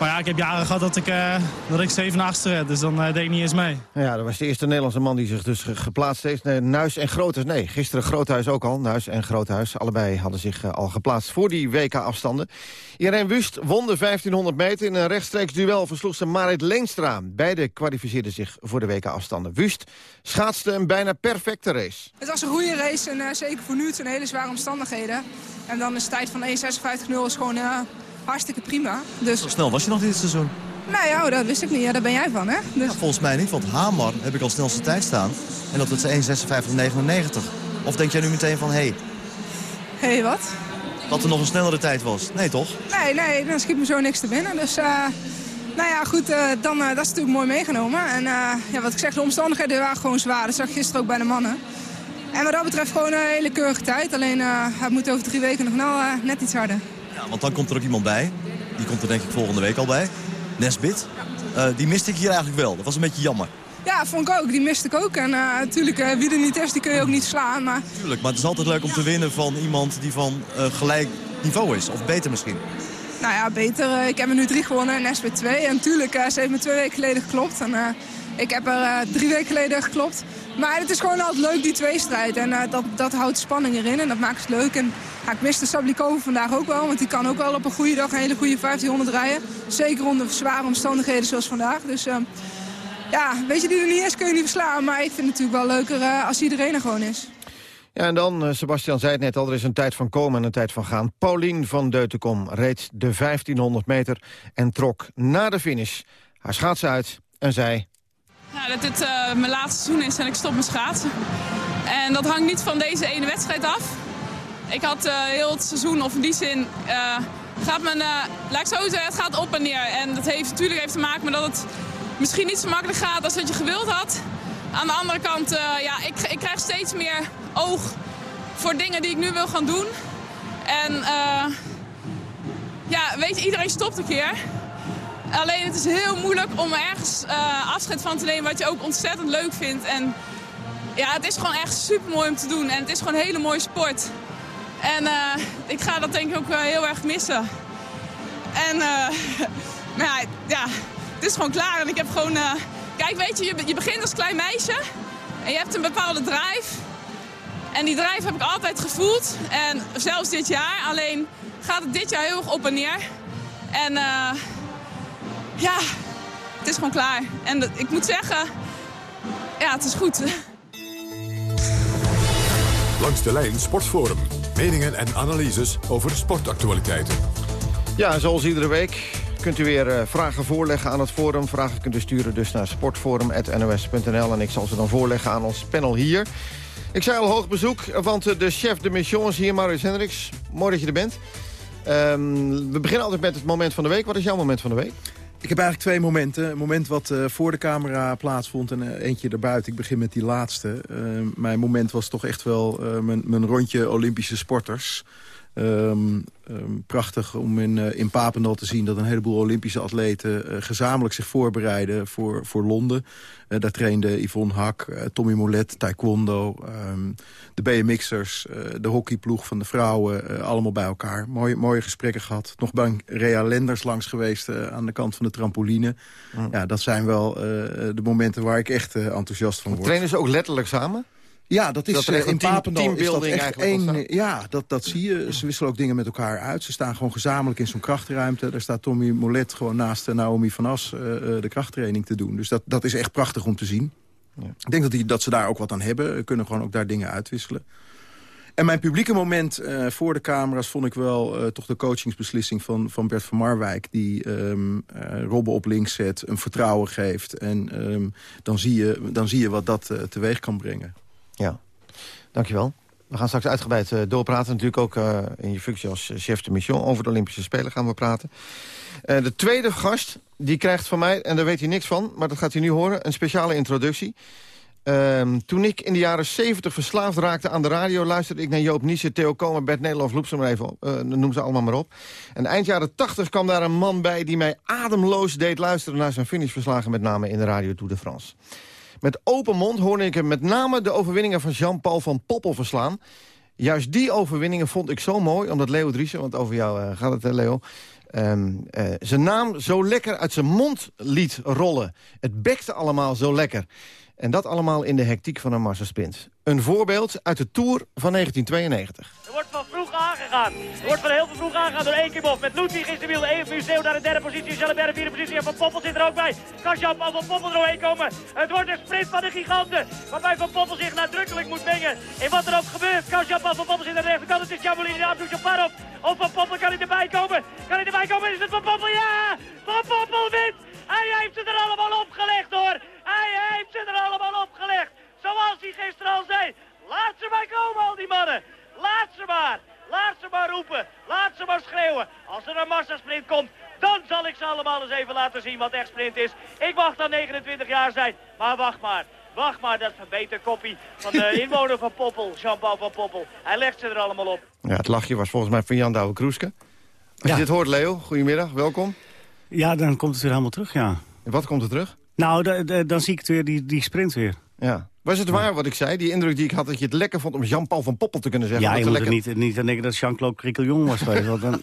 Maar ja, ik heb jaren gehad dat ik, uh, dat ik 7 8 red, dus dan uh, deed ik niet eens mee. Ja, dat was de eerste Nederlandse man die zich dus geplaatst heeft. Nee, Nuis en Groothuis, nee, gisteren Groothuis ook al. Nuis en Groothuis, allebei hadden zich uh, al geplaatst voor die WK-afstanden. Irene Wust won de 1500 meter in een rechtstreeks duel versloeg ze Marit Leenstra. Beide kwalificeerden zich voor de WK-afstanden. Wust schaatste een bijna perfecte race. Het was een goede race en zeker voor nu het zijn hele zware omstandigheden. En dan is de tijd van 1.56.0 is gewoon hartstikke prima. Dus... Zo snel was je nog dit seizoen? Nou ja, dat wist ik niet. Ja, daar ben jij van, hè? Dus... Ja, volgens mij niet, want Hamar heb ik al snelste tijd staan. En dat was 1.56.99. Of denk jij nu meteen van, hé... Hey, hé, hey, wat? Dat er nog een snellere tijd was. Nee, toch? Nee, nee, dan schiet me zo niks te binnen. Dus, uh, nou ja, goed, uh, dan, uh, dat is natuurlijk mooi meegenomen. En ja, wat ik zeg, de omstandigheden waren gewoon zwaar. Dat zag ik gisteren ook bij de mannen. En wat dat betreft gewoon een hele keurige tijd. Alleen, hij moet over drie weken nog net iets harder. Ja, want dan komt er ook iemand bij. Die komt er denk ik volgende week al bij. Nesbit. Uh, die miste ik hier eigenlijk wel. Dat was een beetje jammer. Ja, vond ik ook. Die miste ik ook. En uh, natuurlijk, uh, wie er niet is, die kun je ook niet slaan. Maar... Tuurlijk, maar het is altijd leuk om te winnen van iemand die van gelijk niveau is. Of beter misschien. Nou ja, beter. ik heb er nu drie gewonnen en Nesbit twee. En natuurlijk, ze heeft me twee weken geleden geklopt. En ik heb er drie weken geleden geklopt. Maar het is gewoon altijd leuk, die tweestrijd. En uh, dat, dat houdt spanning erin en dat maakt het leuk. En ja, ik miste Sablikova vandaag ook wel, want die kan ook wel op een goede dag een hele goede 1500 rijden. Zeker onder zware omstandigheden zoals vandaag. Dus uh, ja, weet je, die er niet is kun je niet verslaan. Maar ik vind het natuurlijk wel leuker uh, als iedereen er gewoon is. Ja, en dan, Sebastian zei het net al, er is een tijd van komen en een tijd van gaan. Paulien van Deutenkom reed de 1500 meter en trok na de finish haar schaatsen uit en zei... Ja, dat dit uh, mijn laatste seizoen is en ik stop mijn schaatsen. En dat hangt niet van deze ene wedstrijd af. Ik had uh, heel het seizoen, of in die zin, uh, gaat mijn, laat zo zeggen, het gaat op en neer. En dat heeft natuurlijk heeft te maken met dat het misschien niet zo makkelijk gaat als dat je gewild had. Aan de andere kant, ja, ik, ik krijg steeds meer oog voor dingen die ik nu wil gaan doen. En ja, weet je, iedereen stopt een keer. Alleen het is heel moeilijk om ergens uh, afscheid van te nemen wat je ook ontzettend leuk vindt. En ja, het is gewoon echt super mooi om te doen. En het is gewoon een hele mooie sport. En uh, ik ga dat denk ik ook uh, heel erg missen. En [LAUGHS] maar ja, ja, het is gewoon klaar. En ik heb gewoon... kijk, weet je, je, je begint als klein meisje. En je hebt een bepaalde drive. En die drive heb ik altijd gevoeld. En zelfs dit jaar. Alleen gaat het dit jaar heel erg op en neer. En... Ja, het is gewoon klaar. En ik moet zeggen, ja, het is goed. Langs de lijn Sportforum. Meningen en analyses over sportactualiteiten. Ja, zoals iedere week kunt u weer uh, vragen voorleggen aan het forum. Vragen kunt u sturen dus naar sportforum.nos.nl. En ik zal ze dan voorleggen aan ons panel hier. Ik zei al hoog bezoek, want de chef de mission is hier, Marius Hendricks. Mooi dat je er bent. Um, we beginnen altijd met het moment van de week. Wat is jouw moment van de week? Ik heb eigenlijk twee momenten. Een moment wat uh, voor de camera plaatsvond en uh, eentje erbuiten. Ik begin met die laatste. Uh, mijn moment was toch echt wel mijn, mijn, rondje Olympische sporters. Um, um, prachtig om in, in Papendal te zien dat een heleboel Olympische atleten... gezamenlijk zich voorbereiden voor, voor Londen. daar trainde Yvonne Hak, Tommy Molet, taekwondo... Um, de BMX'ers, de hockeyploeg van de vrouwen, allemaal bij elkaar. Mooie, mooie gesprekken gehad. Nog bij Rea Lenders langs geweest aan de kant van de trampoline. Mm. Ja, dat zijn wel de momenten waar ik echt enthousiast van word. Trainen ze ook letterlijk samen? Ja, dat is dat uh, in Papendal is dat echt één. Ja, dat, dat zie je. Ze wisselen ook dingen met elkaar uit. Ze staan gewoon gezamenlijk in zo'n krachtruimte. Daar staat Tommy Molet gewoon naast Naomi van As uh, de krachttraining te doen. Dus dat, dat is echt prachtig om te zien. Ja. Ik denk dat, die, dat ze daar ook wat aan hebben. Kunnen gewoon ook daar dingen uitwisselen. En mijn publieke moment uh, voor de camera's vond ik wel uh, toch de coachingsbeslissing van, van Bert van Marwijk. Die um, uh, Robben op links zet, een vertrouwen geeft. En um, dan, zie je, dan zie je wat dat teweeg kan brengen. Ja, dankjewel. We gaan straks uitgebreid uh, doorpraten. Natuurlijk ook uh, in je functie als chef de mission. Over de Olympische Spelen gaan we praten. Uh, de tweede gast, die krijgt van mij, en daar weet hij niks van... maar dat gaat hij nu horen, een speciale introductie. Ehm, toen ik in de jaren 70 verslaafd raakte aan de radio... luisterde ik naar Joop Nietzsche, Theo Komen, Bert Nederlof... loop ze maar even op, noem ze allemaal maar op. En eind jaren 80 kwam daar een man bij... die mij ademloos deed luisteren naar zijn finishverslagen... met name in de radio Tour de France. Met open mond hoorde ik hem met name de overwinningen van Jean-Paul van Poppel verslaan. Juist die overwinningen vond ik zo mooi, omdat Leo Driessen, want over jou uh, gaat het, Leo... ehm, eh, zijn naam zo lekker uit zijn mond liet rollen. Het bekte allemaal zo lekker. En dat allemaal in de hectiek van een massasprint. Een voorbeeld uit de Tour van 1992. Er wordt aangegaan. Er wordt van heel veel vroeg aangegaan door Ekimov. Met Ludwig is de wiel. Evenmuseeuw naar de derde positie. Schellenberg vierde positie. En Van Poppel zit er ook bij. Kan Jean-Paul Van Poppel doorheen komen? Het wordt een sprint van de giganten. Waarbij Van Poppel zich nadrukkelijk moet mengen. En wat er ook gebeurt, kan Jean-Paul Van Poppel zit aan de rechterkant. Het is Jabolini de Abdou Chaparov. Of Van Poppel kan hij erbij komen? Kan hij erbij komen? Is het Van Poppel? Ja! Van Poppel wint! Hij heeft ze er allemaal opgelegd hoor! Hij heeft ze er allemaal opgelegd! Zoals hij gisteren al zei. Laat ze maar komen, al die mannen. Laat ze maar. Laat ze maar roepen. Laat ze maar schreeuwen. Als er een massasprint komt, dan zal ik ze allemaal eens even laten zien wat echt sprint is. Ik mag dan 29 jaar zijn, maar wacht maar. Wacht maar, dat verbetert koppie van de [LAUGHS] inwoner van Poppel, Jean-Paul van Poppel. Hij legt ze er allemaal op. Ja, het lachje was volgens mij van Jan Douwe Kroeske. Als je dit hoort, Leo, goedemiddag, welkom. Ja, dan komt het weer helemaal terug, ja. En wat komt er terug? Nou, da- da- dan zie ik het weer, die, die sprint weer. Ja. Was het waar wat ik zei? Die indruk die ik had dat je het lekker vond om Jean-Paul van Poppel te kunnen zeggen. Ja, je moet lekker... niet, niet aan denken dat Jean-Claude Crickeljong was geweest. want dan,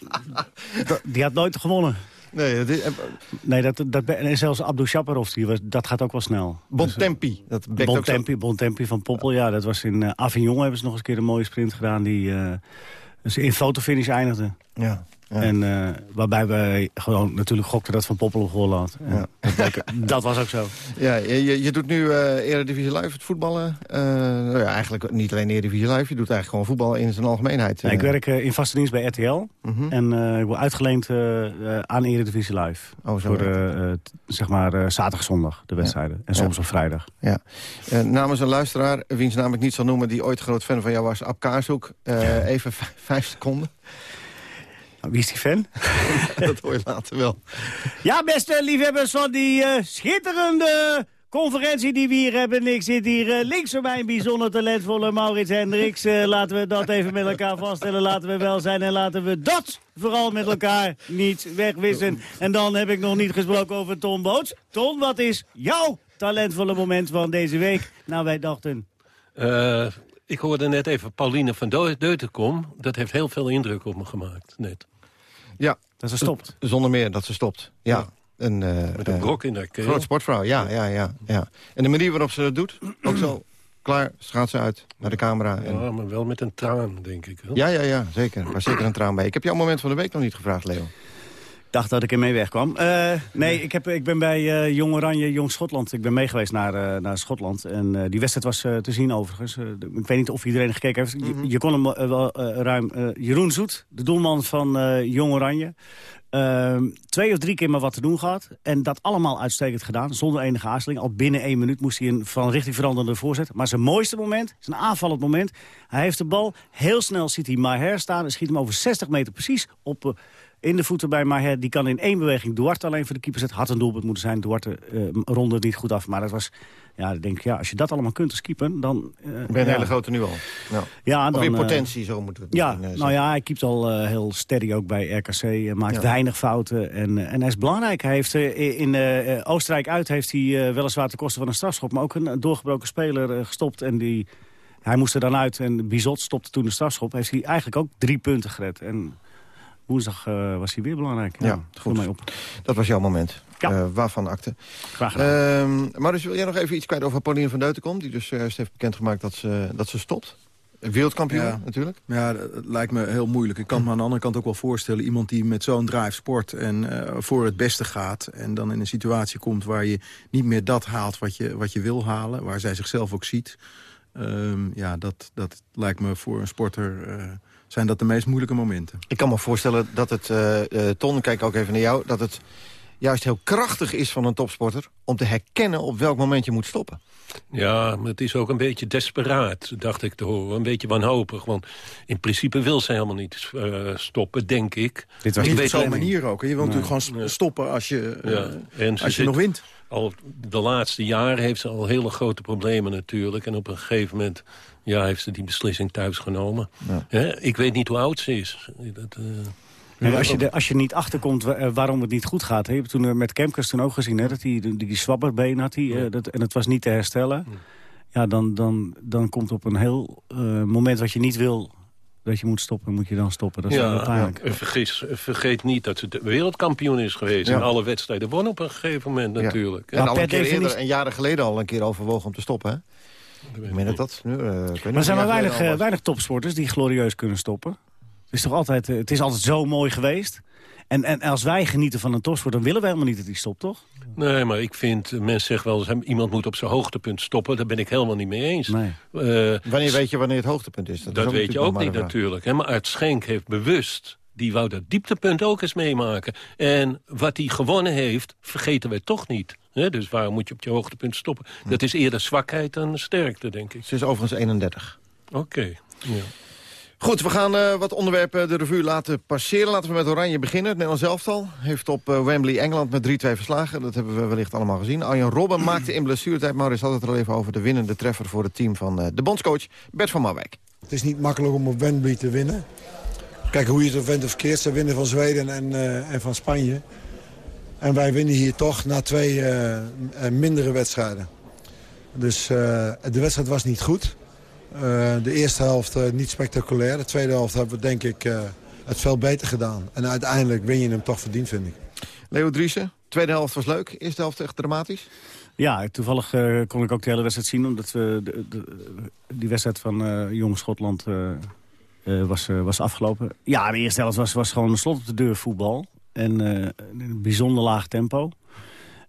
[LAUGHS] die had nooit gewonnen. Nee, nee dat, dat, en zelfs Abdou Shaparov, die was, dat gaat ook wel snel. Bontempi. Dat ook zo- Bontempi, Bontempi van Poppel, ja. Dat was in eh, Avignon hebben ze nog eens een keer een mooie sprint gedaan... die ze in fotofinish eindigde. Ja. En eh, waarbij we gewoon natuurlijk gokten dat Van Poppel op had. En [LAUGHS] dat, was ook zo. Ja, je, je- doet nu eh Eredivisie Live, het voetballen. Eh, nou ja, eigenlijk niet alleen Eredivisie Live. Je doet eigenlijk gewoon voetbal in zijn algemeenheid. Ja, ik werk in vaste dienst bij RTL. Mhm. En ik word uitgeleend aan Eredivisie Live. Oh, zo voor t- zeg maar zaterdag, zondag, de wedstrijden. En soms op vrijdag. Ja. Namens een luisteraar, wiens naam ik niet zal noemen... die ooit groot fan van jou was, Ab Kaarzoek. eh, even vijf seconden. Wie is die fan? [LAUGHS] dat hoor je later wel. Ja, beste liefhebbers van die eh, schitterende conferentie die we hier hebben. Ik zit hier eh, links van mij een bijzonder talentvolle Maurits Hendricks. Eh, laten we dat even met elkaar vaststellen. Laten we wel zijn en laten we dat vooral met elkaar niet wegwissen. En dan heb ik nog niet gesproken over Tom Boots. Tom, wat is jouw talentvolle moment van deze week? Nou, wij dachten... Eh, ik hoorde net even Pauline van Deu- Deutenkom. Dat heeft heel veel indruk op me gemaakt, net. Ja. Dat ze stopt. Zonder meer dat ze stopt. Ja. Een, eh, Met een eh, brok in haar keel. Groot sportvrouw, ja, ja, ja, ja. En de manier waarop ze dat doet, ook zo [CLEARS THROAT] klaar, gaat ze uit naar de camera. En... Ja, maar wel met een traan, denk ik. hè? Ja, ja, ja, zeker. Maar zeker een traan bij. Ik heb jouw moment van de week nog niet gevraagd, Leo. Dacht dat ik ermee wegkwam. Eh, nee, ik, heb, ik ben bij eh, Jong Oranje, Jong Schotland. Ik ben mee geweest naar, eh, naar Schotland. En die wedstrijd was te zien overigens. Ik weet niet of iedereen gekeken heeft. Je, je kon hem wel ruim... Jeroen Zoet, de doelman van Jong Oranje. Ehm, twee of drie keer maar wat te doen gehad. En dat allemaal uitstekend gedaan, zonder enige aarzeling. Al binnen één minuut moest hij een van richting veranderende voorzet. Maar zijn mooiste moment, zijn aanvallend moment... hij heeft de bal, heel snel ziet hij Maher staan... en schiet hem over 60 meter precies op... in de voeten bij Maher. Die kan in één beweging Duarte alleen voor de keeper zetten. Had een doelpunt moeten zijn. Duarte eh, ronde het niet goed af. Maar dat was... Ja, ik denk ja, als je dat allemaal kunt als keeper, dan... eh, Ben je een ja. hele grote nu al. Ja. Ja, of dan, in eh, potentie, zo moeten we het Ja, nou ja, hij keept al heel steady ook bij RKC. maakt Ja. weinig fouten en, en hij is belangrijk. Hij heeft, in Oostenrijk uit heeft hij weliswaar ten koste van een strafschop... maar ook een, doorgebroken speler gestopt. En die, hij moest er dan uit en Bizot stopte toen de strafschop. Heeft hij eigenlijk ook drie punten gered. En woensdag eh, was hij weer belangrijk. Ja, viel goed. mij op. Dat was jouw moment. Eh, waarvan akte. Graag gedaan. Ehm, maar dus wil jij nog even iets kwijt over Pauline van Deutenkom... die dus juist heeft bekendgemaakt dat ze, dat ze stopt? Wereldkampioen Ja. natuurlijk. Ja, dat lijkt me heel moeilijk. Ik kan me aan de andere kant ook wel voorstellen... iemand die met zo'n drive sport en eh, voor het beste gaat... en dan in een situatie komt waar je niet meer dat haalt wat je, wat je wil halen... waar zij zichzelf ook ziet. Ehm, ja, dat, dat lijkt me voor een sporter... eh, zijn dat de meest moeilijke momenten. Ik kan me voorstellen dat het, eh, eh, Ton, ik kijk ook even naar jou... dat het juist heel krachtig is van een topsporter... om te herkennen op welk moment je moet stoppen. Ja, maar het is ook een beetje desperaat, dacht ik te horen. Een beetje wanhopig, want in principe wil ze helemaal niet eh, stoppen, denk ik. Dit was niet op zo'n manier ook. hè. Je wil Nee. natuurlijk gewoon stoppen als je, eh, Ja, en als je zit- nog wint. Al de laatste jaren heeft ze al hele grote problemen natuurlijk. En op een gegeven moment ja, heeft ze die beslissing thuis genomen. Hè, ik weet niet hoe oud ze is. Dat, eh, En als, je er, als je niet achterkomt eh, waarom het niet goed gaat... Hè, je hebt toen eh, met Kemkers toen ook gezien hè, dat hij die, die zwabberbeen had... eh, dat, en het was niet te herstellen. Ja, dan, dan, dan komt op een heel eh, moment wat je niet wil... dat je moet stoppen, moet je dan stoppen. Dat is pijnlijk. en vergeet, vergeet niet dat ze de wereldkampioen is geweest. Ja. En alle wedstrijden won op een gegeven moment Ja. natuurlijk. En al een keer eerder, en jaren geleden al een keer overwogen om te stoppen, hè? Ik meen dat dat nu... eh, ik weet niet Maar er zijn maar jaar weinig, eh, weinig topsporters die glorieus kunnen stoppen. Het is toch altijd, eh, het is altijd zo mooi geweest. En, en als wij genieten van een topsport, dan willen wij helemaal niet dat die stopt, toch? Nee, maar ik vind, eh, mensen zeggen wel eens... iemand moet op zijn hoogtepunt stoppen. Daar ben ik helemaal niet mee eens. Nee. wanneer weet je wanneer het hoogtepunt is? Dat, Dat is ook weet je ook niet vraag. natuurlijk. Hè? Maar Art Schenk heeft bewust... die wou dat dieptepunt ook eens meemaken. En wat hij gewonnen heeft, vergeten wij toch niet. Hè? Dus waarom moet je op je hoogtepunt stoppen? Hm. Dat is eerder zwakheid dan sterkte, denk ik. Ze is overigens 31. Oké, ja. Goed, we gaan eh, wat onderwerpen de revue laten passeren. Laten we met Oranje beginnen. Het Nederlands elftal heeft op eh, Wembley Engeland met 3-2 verslagen. Dat hebben we wellicht allemaal gezien. Arjen Robben [CLEARS THROAT] maakte in blessuretijd, Maurits had het er al even over... de winnende treffer voor het team van eh, de bondscoach Bert van Marwijk. Het is niet makkelijk om op Wembley te winnen. Kijk hoe je het went of verkeerd. Ze winnen van Zweden en, eh, en van Spanje. En wij winnen hier toch na twee eh, eh, mindere wedstrijden. Dus eh, de wedstrijd was niet goed. Eh, de eerste helft eh, niet spectaculair. De tweede helft hebben we denk ik eh, het veel beter gedaan. En uiteindelijk win je hem toch verdiend, vind ik. Leo Driessen, tweede helft was leuk. Eerste helft echt dramatisch. Ja, toevallig eh, kon ik ook de hele wedstrijd zien... omdat we de, de- die wedstrijd van eh Jong Schotland eh, eh, was, eh, was afgelopen. Ja, de eerste helft was, was gewoon een slot op de deur voetbal. En eh, een bijzonder laag tempo.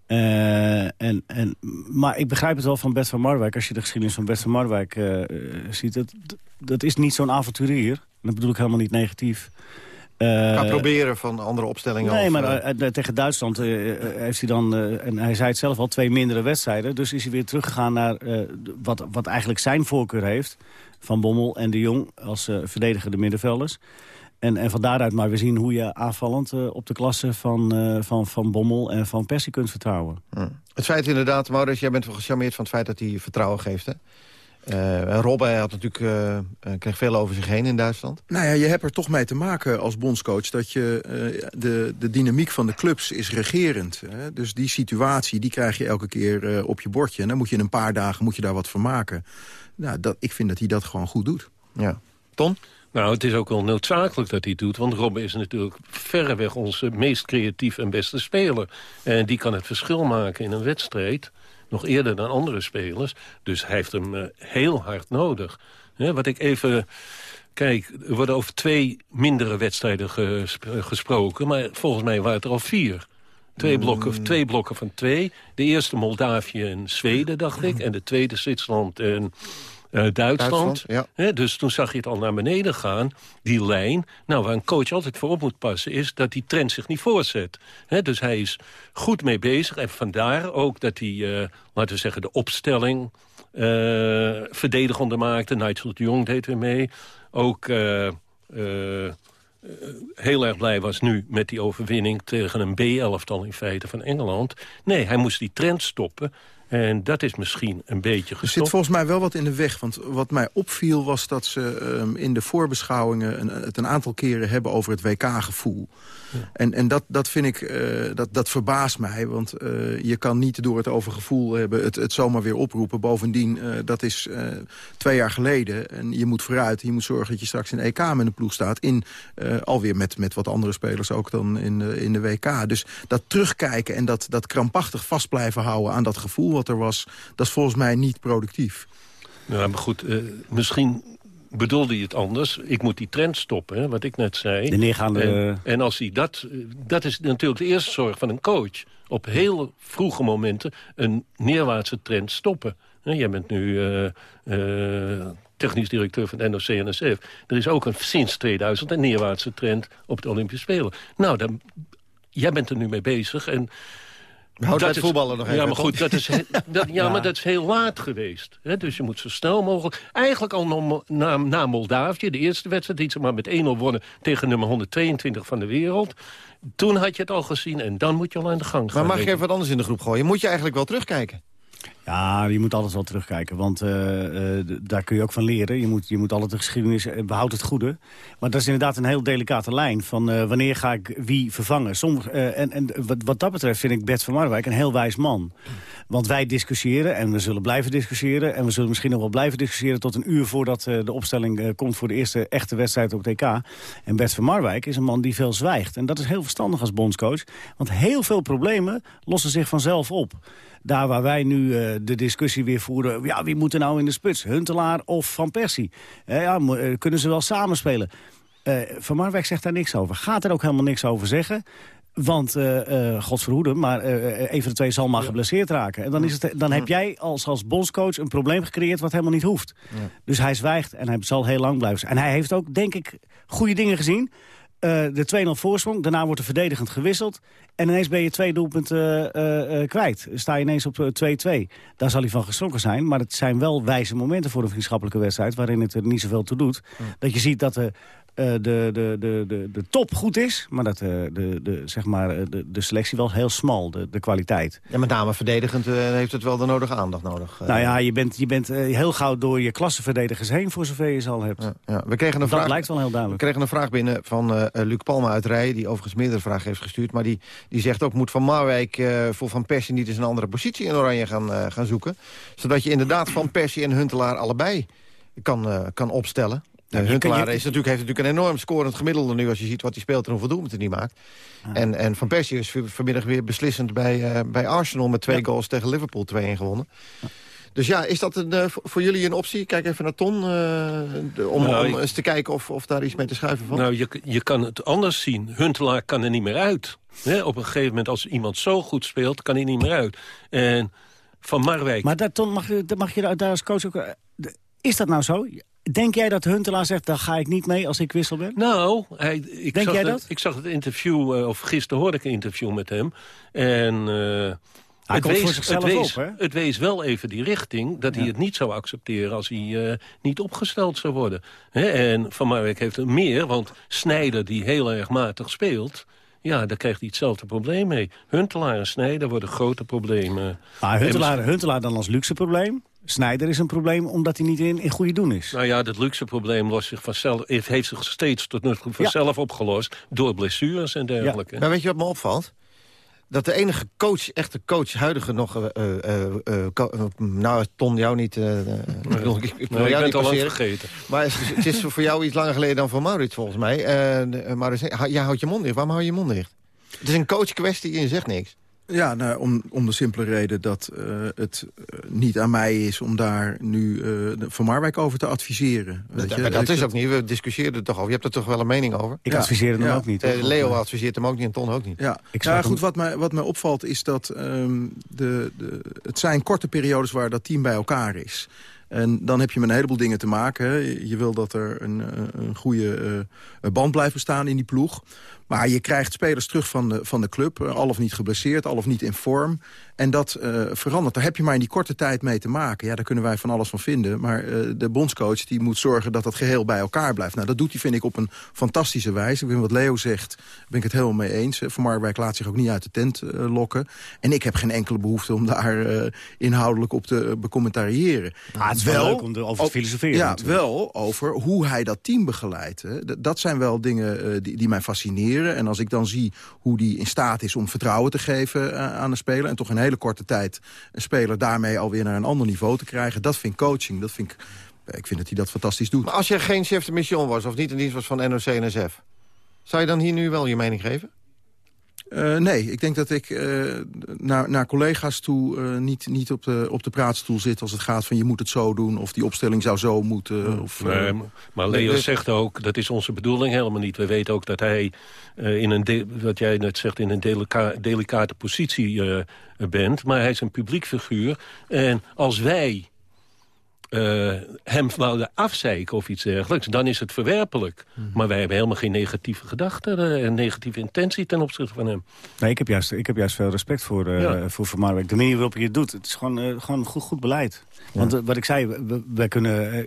Eh, en, en, maar ik begrijp het wel van Bert van Marwijk. Als je de geschiedenis van Bert van Marwijk eh, ziet... Dat, dat is niet zo'n avonturier. Dat bedoel ik helemaal niet negatief. Eh, Ga proberen van andere opstellingen. Nee, of, maar tegen Duitsland heeft hij dan... en hij zei het zelf al, twee mindere wedstrijden. Dus is hij weer teruggegaan naar wat, wat eigenlijk zijn voorkeur heeft. Van Bommel en de Jong als eh verdedigende middenvelders. En, en van daaruit maar we zien hoe je aanvallend eh, op de klasse van, eh, van, van Bommel en van Persie kunt vertrouwen. hm. Het feit inderdaad, Maurits, jij bent wel gecharmeerd van het feit dat hij vertrouwen geeft. Hè? Eh, en Robben had natuurlijk, eh, eh, kreeg veel over zich heen in Duitsland. Nou ja, je hebt er toch mee te maken als bondscoach... dat je eh, de, de dynamiek van de clubs is regerend. Hè? Dus die situatie, die krijg je elke keer eh, op je bordje. En dan moet je in een paar dagen moet je daar wat van maken. Nou, dat, ik vind dat hij dat gewoon goed doet. Ja. Ton? Nou, het is ook wel noodzakelijk dat hij het doet. Want Robben is natuurlijk verreweg onze meest creatieve en beste speler. En die kan het verschil maken in een wedstrijd. Nog eerder dan andere spelers. Dus hij heeft hem eh, heel hard nodig. Wat ik even... Kijk, er worden over twee mindere wedstrijden gesp- gesproken. Maar volgens mij waren het er al vier. Twee blokken, twee blokken van twee. De eerste Moldavië en Zweden, dacht ik. En de tweede Zwitserland en eh, Duitsland. Duitsland, ja. Hè, dus toen zag je het al naar beneden gaan, die lijn. Nou, waar een coach altijd voor op moet passen... is dat die trend zich niet voortzet. Hè, dus hij is goed mee bezig. En vandaar ook dat hij, eh, laten we zeggen, de opstelling... eh verdedigender maakte. Nigel de Jong deed weer mee. Ook... heel erg blij was nu met die overwinning tegen een B-elftal in feite van Engeland. Nee, hij moest die trend stoppen. En dat is misschien een beetje Er gestopt. zit volgens mij wel wat in de weg. Want wat mij opviel was dat ze ehm, in de voorbeschouwingen... Een, het een aantal keren hebben over het WK-gevoel. En, en dat, dat vind ik, eh, dat, dat verbaast mij. Want eh, je kan niet door het over gevoel hebben het, het zomaar weer oproepen. Bovendien, eh, dat is twee jaar geleden. En je moet vooruit. Je moet zorgen dat je straks in EK met een ploeg staat. In, alweer met, met wat andere spelers ook dan in de, in de WK. Dus dat terugkijken en dat, dat krampachtig vast blijven houden aan dat gevoel wat er was... dat is volgens mij niet productief. Ja, maar goed, eh, misschien bedoelde hij het anders. Ik moet die trend stoppen, hè, wat ik net zei. De neergaande- En, en als hij dat... eh, Dat is natuurlijk de eerste zorg van een coach. Op heel vroege momenten een neerwaartse trend stoppen. Hè, Jij bent nu eh, eh, technisch directeur van het NOC-NSF. Er is ook een, sinds 2000 een neerwaartse trend op de Olympische Spelen. Nou, dan, jij bent er nu mee bezig en... Houd dat het voetballen nog Ja, even, maar Tom. goed, dat is, he- [LAUGHS] dat, ja, Ja. maar dat is heel laat geweest. Hè? Dus je moet zo snel mogelijk... Eigenlijk al na, na, Moldavië, de eerste wedstrijd... die ze maar met 1-0 wonnen tegen nummer 122 van de wereld. Toen had je het al gezien en dan moet je al aan de gang gaan. Maar mag je even wat anders in de groep gooien? Moet je eigenlijk wel terugkijken? Ja, je moet altijd wel terugkijken, want eh, eh, daar kun je ook van leren. Je moet, je moet altijd de geschiedenis, eh, behoud het goede. Maar dat is inderdaad een heel delicate lijn van eh, wanneer ga ik wie vervangen. En en wat, wat dat betreft vind ik Bert van Marwijk een heel wijs man. Want wij discussiëren en we zullen blijven discussiëren. En we zullen misschien nog wel blijven discussiëren tot een uur voordat de opstelling komt voor de eerste echte wedstrijd op het TK. En Bert van Marwijk is een man die veel zwijgt. En dat is heel verstandig als bondscoach. Want heel veel problemen lossen zich vanzelf op. Daar waar wij nu eh, de discussie weer voeren... ja, wie moet er nou in de sputs? Huntelaar of Van Persie? Eh, ja, eh, kunnen ze wel samenspelen? Van Marwijk zegt daar niks over. Gaat er ook helemaal niks over zeggen. Want, eh eh God verhoede, maar een van de twee zal maar geblesseerd raken. En dan, is het, dan heb jij als, als bondscoach een probleem gecreëerd wat helemaal niet hoeft. Dus hij zwijgt en hij zal heel lang blijven. En hij heeft ook, denk ik, goede dingen gezien. Eh, de 2-0 voorsprong, daarna wordt er verdedigend gewisseld. En ineens ben je twee doelpunten eh, eh, kwijt. Sta je ineens op eh, 2-2. Daar zal hij van geschrokken zijn. Maar het zijn wel wijze momenten voor een vriendschappelijke wedstrijd... waarin het er niet zoveel toe doet. Dat je ziet dat de, de, de, de, de, de top goed is... maar dat eh, de, de, zeg maar, eh, de, de selectie wel heel smal, de, de kwaliteit. Ja, met name verdedigend eh, heeft het wel de nodige aandacht nodig. Eh, Nou ja, je bent, je bent eh, heel gauw door je klassenverdedigers heen... voor zover je ze al hebt. Ja, we kregen een dat vraag, lijkt wel heel We duidelijk. kregen een vraag binnen van eh, eh, Luc Palma uit Rij... die overigens meerdere vragen heeft gestuurd. Maar die, die zegt ook, moet Van Marwijk eh, voor Van Persie... niet eens een andere positie in Oranje gaan, eh, gaan zoeken? Zodat je inderdaad Van Persie en Huntelaar allebei kan, eh, kan opstellen. Je Huntelaar kan- je- is natuurlijk, heeft natuurlijk een enorm scorend gemiddelde nu... als je ziet wat hij speelt en hoeveel doelpunten hij maakt. En, en Van Persie is vanmiddag weer beslissend bij, eh, bij Arsenal... met twee goals tegen Liverpool 2-1 gewonnen. Dus ja, is dat een, eh, voor- jullie een optie? Kijk even naar Ton, eh, de- om, Nou, om ik- eens te kijken of, of daar iets mee te schuiven valt. Nou, je, je kan het anders zien. Huntelaar kan er niet meer uit. Hè, op een gegeven moment, als iemand zo goed speelt, kan hij niet meer uit. En Van Marwijk... Maar dat, Ton, mag, je- dat mag je daar als coach ook... Is dat nou zo? Denk jij dat Huntelaar zegt, daar ga ik niet mee als ik wissel ben? Nou, hij, ik Denk zag jij het- dat? Ik zag het interview, eh, of gisteren hoorde ik een interview met hem. En eh, het, wees, zichzelf het, wees, op, hè? het wees wel even die richting dat hij het niet zou accepteren... als hij eh, niet opgesteld zou worden. Hè, en Van Marwijk heeft er meer, want Snijder die heel erg matig speelt... Ja, daar krijgt hij hetzelfde probleem mee. Huntelaar en Snijder worden grote problemen. Maar Huntelaar, Huntelaar dan als luxe probleem. Snijder is een probleem omdat hij niet in, in goede doen is. Nou ja, dat luxe probleem lost zich vanzelf, heeft, heeft zich steeds tot nu toe vanzelf opgelost... door blessures en dergelijke. Maar weet je wat me opvalt? Dat de enige coach, echte coach, huidige nog... eh, eh, eh, eh, ko- eh, nou, Ton, jou niet... ik bedoel, ik, ik Nee, ik ben niet het al lang passeren. vergeten. Maar het is, het is voor jou iets langer geleden dan voor Maurits, volgens mij. Eh, Maurits, jij houdt je mond dicht. Waarom hou je je mond dicht? Het is een coach kwestie en je zegt niks. Ja, nou, om, om de simpele reden dat eh, het eh, niet aan mij is om daar nu eh, Van Marwijk over te adviseren. weet je. maar dat Ik- is ook niet. We discussieerden er toch over. Je hebt er toch wel een mening over? Ik Ja, adviseer hem ja. ook niet. Leo adviseert hem ook niet en Ton ook niet. Ja, Ik ja goed, hem- wat mij, wat mij opvalt is dat ehm, de, de, het zijn korte periodes waar dat team bij elkaar is. En dan heb je met een heleboel dingen te maken. hè. Je wil dat er een, een goede eh, band blijft bestaan in die ploeg. Maar je krijgt spelers terug van de, van de club. eh, Al of niet geblesseerd, al of niet in vorm. En dat eh, verandert. Daar heb je maar in die korte tijd mee te maken. Ja, daar kunnen wij van alles van vinden. Maar eh, de bondscoach die moet zorgen dat dat geheel bij elkaar blijft. Nou, dat doet hij, vind ik, op een fantastische wijze. Ik vind wat Leo zegt, ben ik het helemaal mee eens. Van Marwijk laat zich ook niet uit de tent lokken. En ik heb geen enkele behoefte om daar inhoudelijk op te becommentariëren. Ah, het is wel leuk om erover te filosoferen Ja, natuurlijk. wel over hoe hij dat team begeleidt. Dat zijn wel dingen die, die mij fascineren. En als ik dan zie hoe die in staat is om vertrouwen te geven eh, aan een speler... en toch in een hele korte tijd een speler daarmee alweer naar een ander niveau te krijgen... dat vind coaching. Dat vind ik, ik vind dat hij dat fantastisch doet. Maar als je geen chef de mission was of niet in dienst was van NOC-NSF... zou je dan hier nu wel je mening geven? Eh, nee, ik denk dat ik eh, naar, naar collega's toe eh, niet, niet op, de, op de praatstoel zit... als het gaat van je moet het zo doen of die opstelling zou zo moeten. Of, Nee, eh, maar- Leo zegt ook, dat is onze bedoeling helemaal niet. We weten ook dat hij, in een de- wat jij net zegt, in een delica- delicate positie bent. Maar hij is een publiek figuur. En als wij eh, hem wouden afzeiken of iets dergelijks, dan is het verwerpelijk. Hmm. Maar wij hebben helemaal geen negatieve gedachten eh, en negatieve intentie ten opzichte van hem. Nee, ik heb juist, ik heb juist veel respect voor, eh Ja. voor Van Marwijk. De manier waarop je het doet, het is gewoon, eh, gewoon goed, goed beleid. Want wat ik zei, we, wij kunnen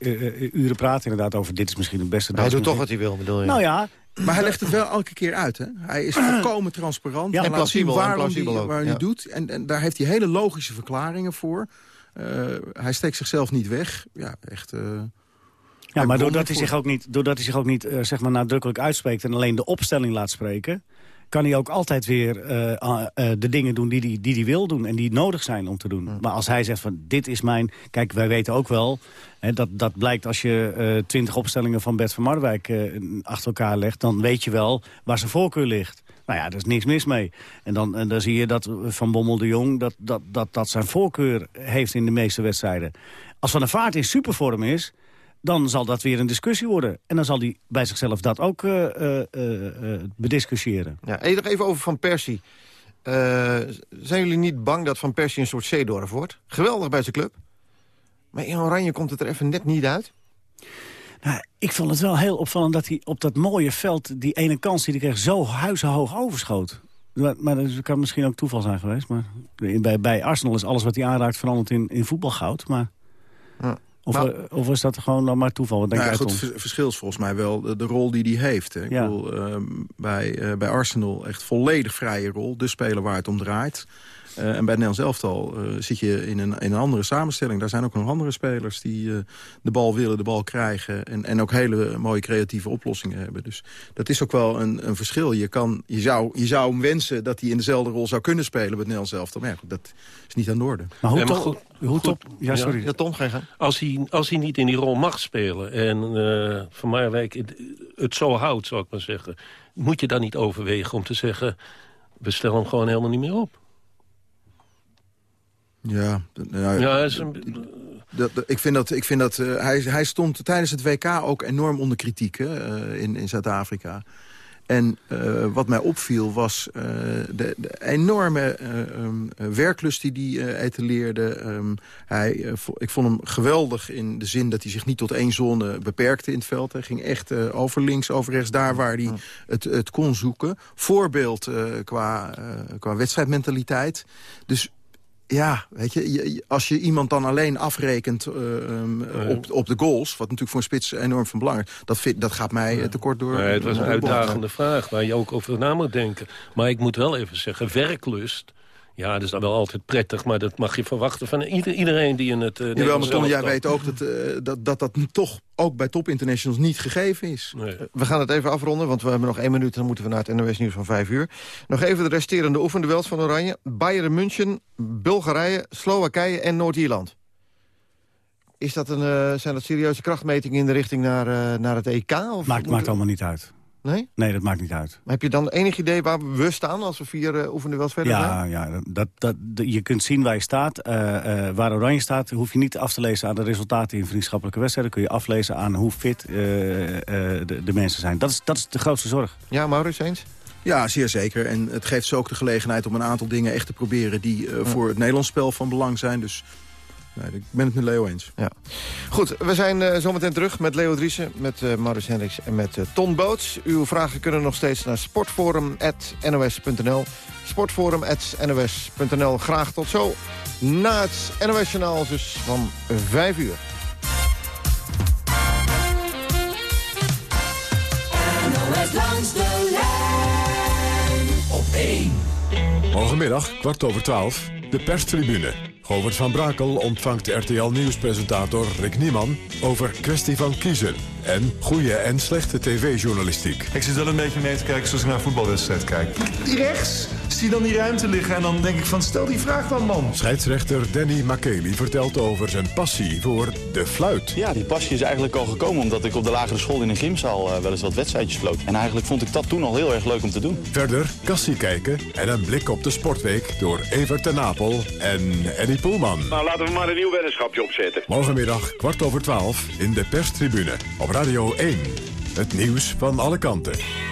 uren praten inderdaad over... dit is misschien het beste... Hij doet toch wat hij wil, bedoel je? Nou ja, Maar hij legt het wel elke keer uit. Hè? Hij is [CLEARS THROAT] volkomen transparant. Ja, en laat zien plausibel, en waarom plausibel hij, waar hij ja. doet. En, en daar heeft hij hele logische verklaringen voor. Eh, hij steekt zichzelf niet weg. Ja, echt... eh, Ja, maar doordat hij zich ook niet, doordat hij zich ook niet eh, zeg maar nadrukkelijk uitspreekt... en alleen de opstelling laat spreken... kan hij ook altijd weer eh, ah, eh, de dingen doen die hij die, die wil doen... en die nodig zijn om te doen. Maar als hij zegt van dit is mijn... Kijk, wij weten ook wel... Hè, dat, dat blijkt als je eh, twintig opstellingen van Bert van Marwijk eh, achter elkaar legt... dan weet je wel waar zijn voorkeur ligt. Nou ja, daar is niks mis mee. En dan, en dan zie je dat Van Bommel de Jong... Dat, dat, dat, dat zijn voorkeur heeft in de meeste wedstrijden. Als Van der Vaart in supervorm is dan zal dat weer een discussie worden. En dan zal hij bij zichzelf dat ook uh, uh, uh, bediscussiëren. Ja, en nog even over Van Persie. Eh, zijn jullie niet bang dat Van Persie een soort zeedorf wordt? Geweldig bij zijn club. Maar in Oranje komt het er even net niet uit. Nou, ik vond het wel heel opvallend dat hij op dat mooie veld... die ene kans die hij kreeg zo huizenhoog overschoot. Maar, maar dat kan misschien ook toeval zijn geweest. Maar bij, bij Arsenal is alles wat hij aanraakt veranderd in, in voetbalgoud. Maar... Ja. Of, eh, of is dat gewoon dan maar toeval? Wat denk Nou goed, het verschil is volgens mij wel de, de rol die hij heeft. Hè. Ik Ja. bedoel, ehm, bij, eh, bij Arsenal echt volledig vrije rol. De speler waar het om draait. Eh, en bij het Nederlands elftal eh, zit je in een, in een andere samenstelling. Daar zijn ook nog andere spelers die eh, de bal willen, de bal krijgen. En, en ook hele mooie creatieve oplossingen hebben. Dus dat is ook wel een, een verschil. Je, kan, je, zou, je zou hem wensen dat hij in dezelfde rol zou kunnen spelen bij het Nederlands elftal. Maar ja, dat is niet aan de orde. Maar hoe, Ja, maar top- goed- hoe goed- top... Ja, sorry. Ja, Tom, ga. Als hij, als hij niet in die rol mag spelen en eh Van Marwijk het, het zo houdt, zou ik maar zeggen... moet je dan niet overwegen om te zeggen... we stellen hem gewoon helemaal niet meer op. Ja, nou, Ja, dat is een- dat, dat- ik vind dat, ik vind dat eh, hij, hij stond tijdens het WK ook enorm onder kritiek hè, eh, in, in Zuid-Afrika. En eh, wat mij opviel was de, de enorme eh, ehm, eh, werklust die hij eh, etaleerde. Ehm, hij, vo- ik vond hem geweldig in de zin dat hij zich niet tot één zone beperkte in het veld. Hij ging echt over links, over rechts, daar waar hij het, het kon zoeken. Voorbeeld qua, qua wedstrijdmentaliteit. Dus ja, weet je, als je iemand dan alleen afrekent eh, ehm, op, op de goals... wat natuurlijk voor een spits enorm van belang is... dat, vind, dat gaat mij eh, tekort door. Nee, het was een uitdagende vraag waar je ook over na moet denken. Maar ik moet wel even zeggen, werklust... Ja, dat is dan wel altijd prettig, maar dat mag je verwachten van ieder- iedereen die in het... Uh, Jawel, maar jij weet ook dat, eh, dat, dat dat toch ook bij top internationals niet gegeven is. We gaan het even afronden, want we hebben nog één minuut... dan moeten we naar het NOS Nieuws van vijf uur. Nog even de resterende oefenduels van Oranje. Bayern München, Bulgarije, Slowakije en Noord-Ierland. Is dat een, eh, zijn dat serieuze krachtmetingen in de richting naar, eh, naar het EK? Of Maakt, maakt allemaal niet uit. Nee? Nee, dat maakt niet uit. Maar heb je dan enig idee waar we staan als we vier uh, oefenduels verder Ja, ja dat, dat, je kunt zien waar je staat. Eh, eh, waar Oranje staat, hoef je niet af te lezen aan de resultaten in vriendschappelijke wedstrijden. kun je aflezen aan hoe fit eh, eh, de, de mensen zijn. Dat is, dat is de grootste zorg. Ja, Maurits, eens? Ja, zeer zeker. En het geeft ze ook de gelegenheid om een aantal dingen echt te proberen... die voor het Nederlands spel van belang zijn. Dus nee, ik ben het met Leo eens. Ja. Goed, we zijn uh, zometeen terug met Leo Driessen, met uh, Maurits Hendricks en met uh, Ton Boots. Uw vragen kunnen nog steeds naar sportforum.nos.nl. Sportforum.nos.nl. Graag tot zo na het NOS-journaal dus van 5 uur. NOS langs de lijn op 1. Morgenmiddag, kwart over twaalf, de perstribune. Govert van Brakel ontvangt RTL Nieuwspresentator Rick Nieman... over kwestie van kiezen en goede en slechte tv-journalistiek. Ik zit wel een beetje mee te kijken zoals ik naar een voetbalwedstrijd kijk. Die rechts, zie dan die ruimte liggen en dan denk ik van stel die vraag dan man. Scheidsrechter Danny Makeli vertelt over zijn passie voor de fluit. Ja, die passie is eigenlijk al gekomen omdat ik op de lagere school in een gymzaal uh, wel eens wat wedstrijdjes floot. En eigenlijk vond ik dat toen al heel erg leuk om te doen. Verder kassie kijken en een blik op de sportweek door Evert ten Napel en Eddie Poelman. Nou, laten we maar een nieuw weddenschapje opzetten. Morgenmiddag kwart over twaalf in de perstribune op Radio 1. Het nieuws van alle kanten.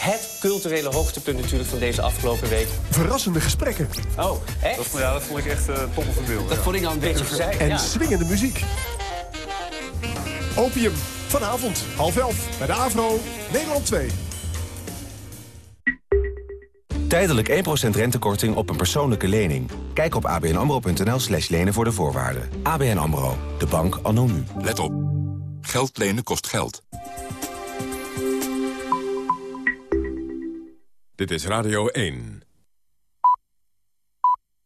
Het culturele hoogtepunt natuurlijk van deze afgelopen week. Verrassende gesprekken. Oh, echt? Dat, ja, dat vond ik echt uh, top of beeld. Dat ja. vond ik al een beetje verzeild. En ja. swingende muziek. Opium, vanavond, half elf, bij de AVRO, Nederland 2. Tijdelijk 1% rentekorting op een persoonlijke lening. Kijk op abnamro.nl slash lenen voor de voorwaarden. ABN AMRO, de bank anno nu. Let op. Geld lenen kost geld. Dit is Radio 1.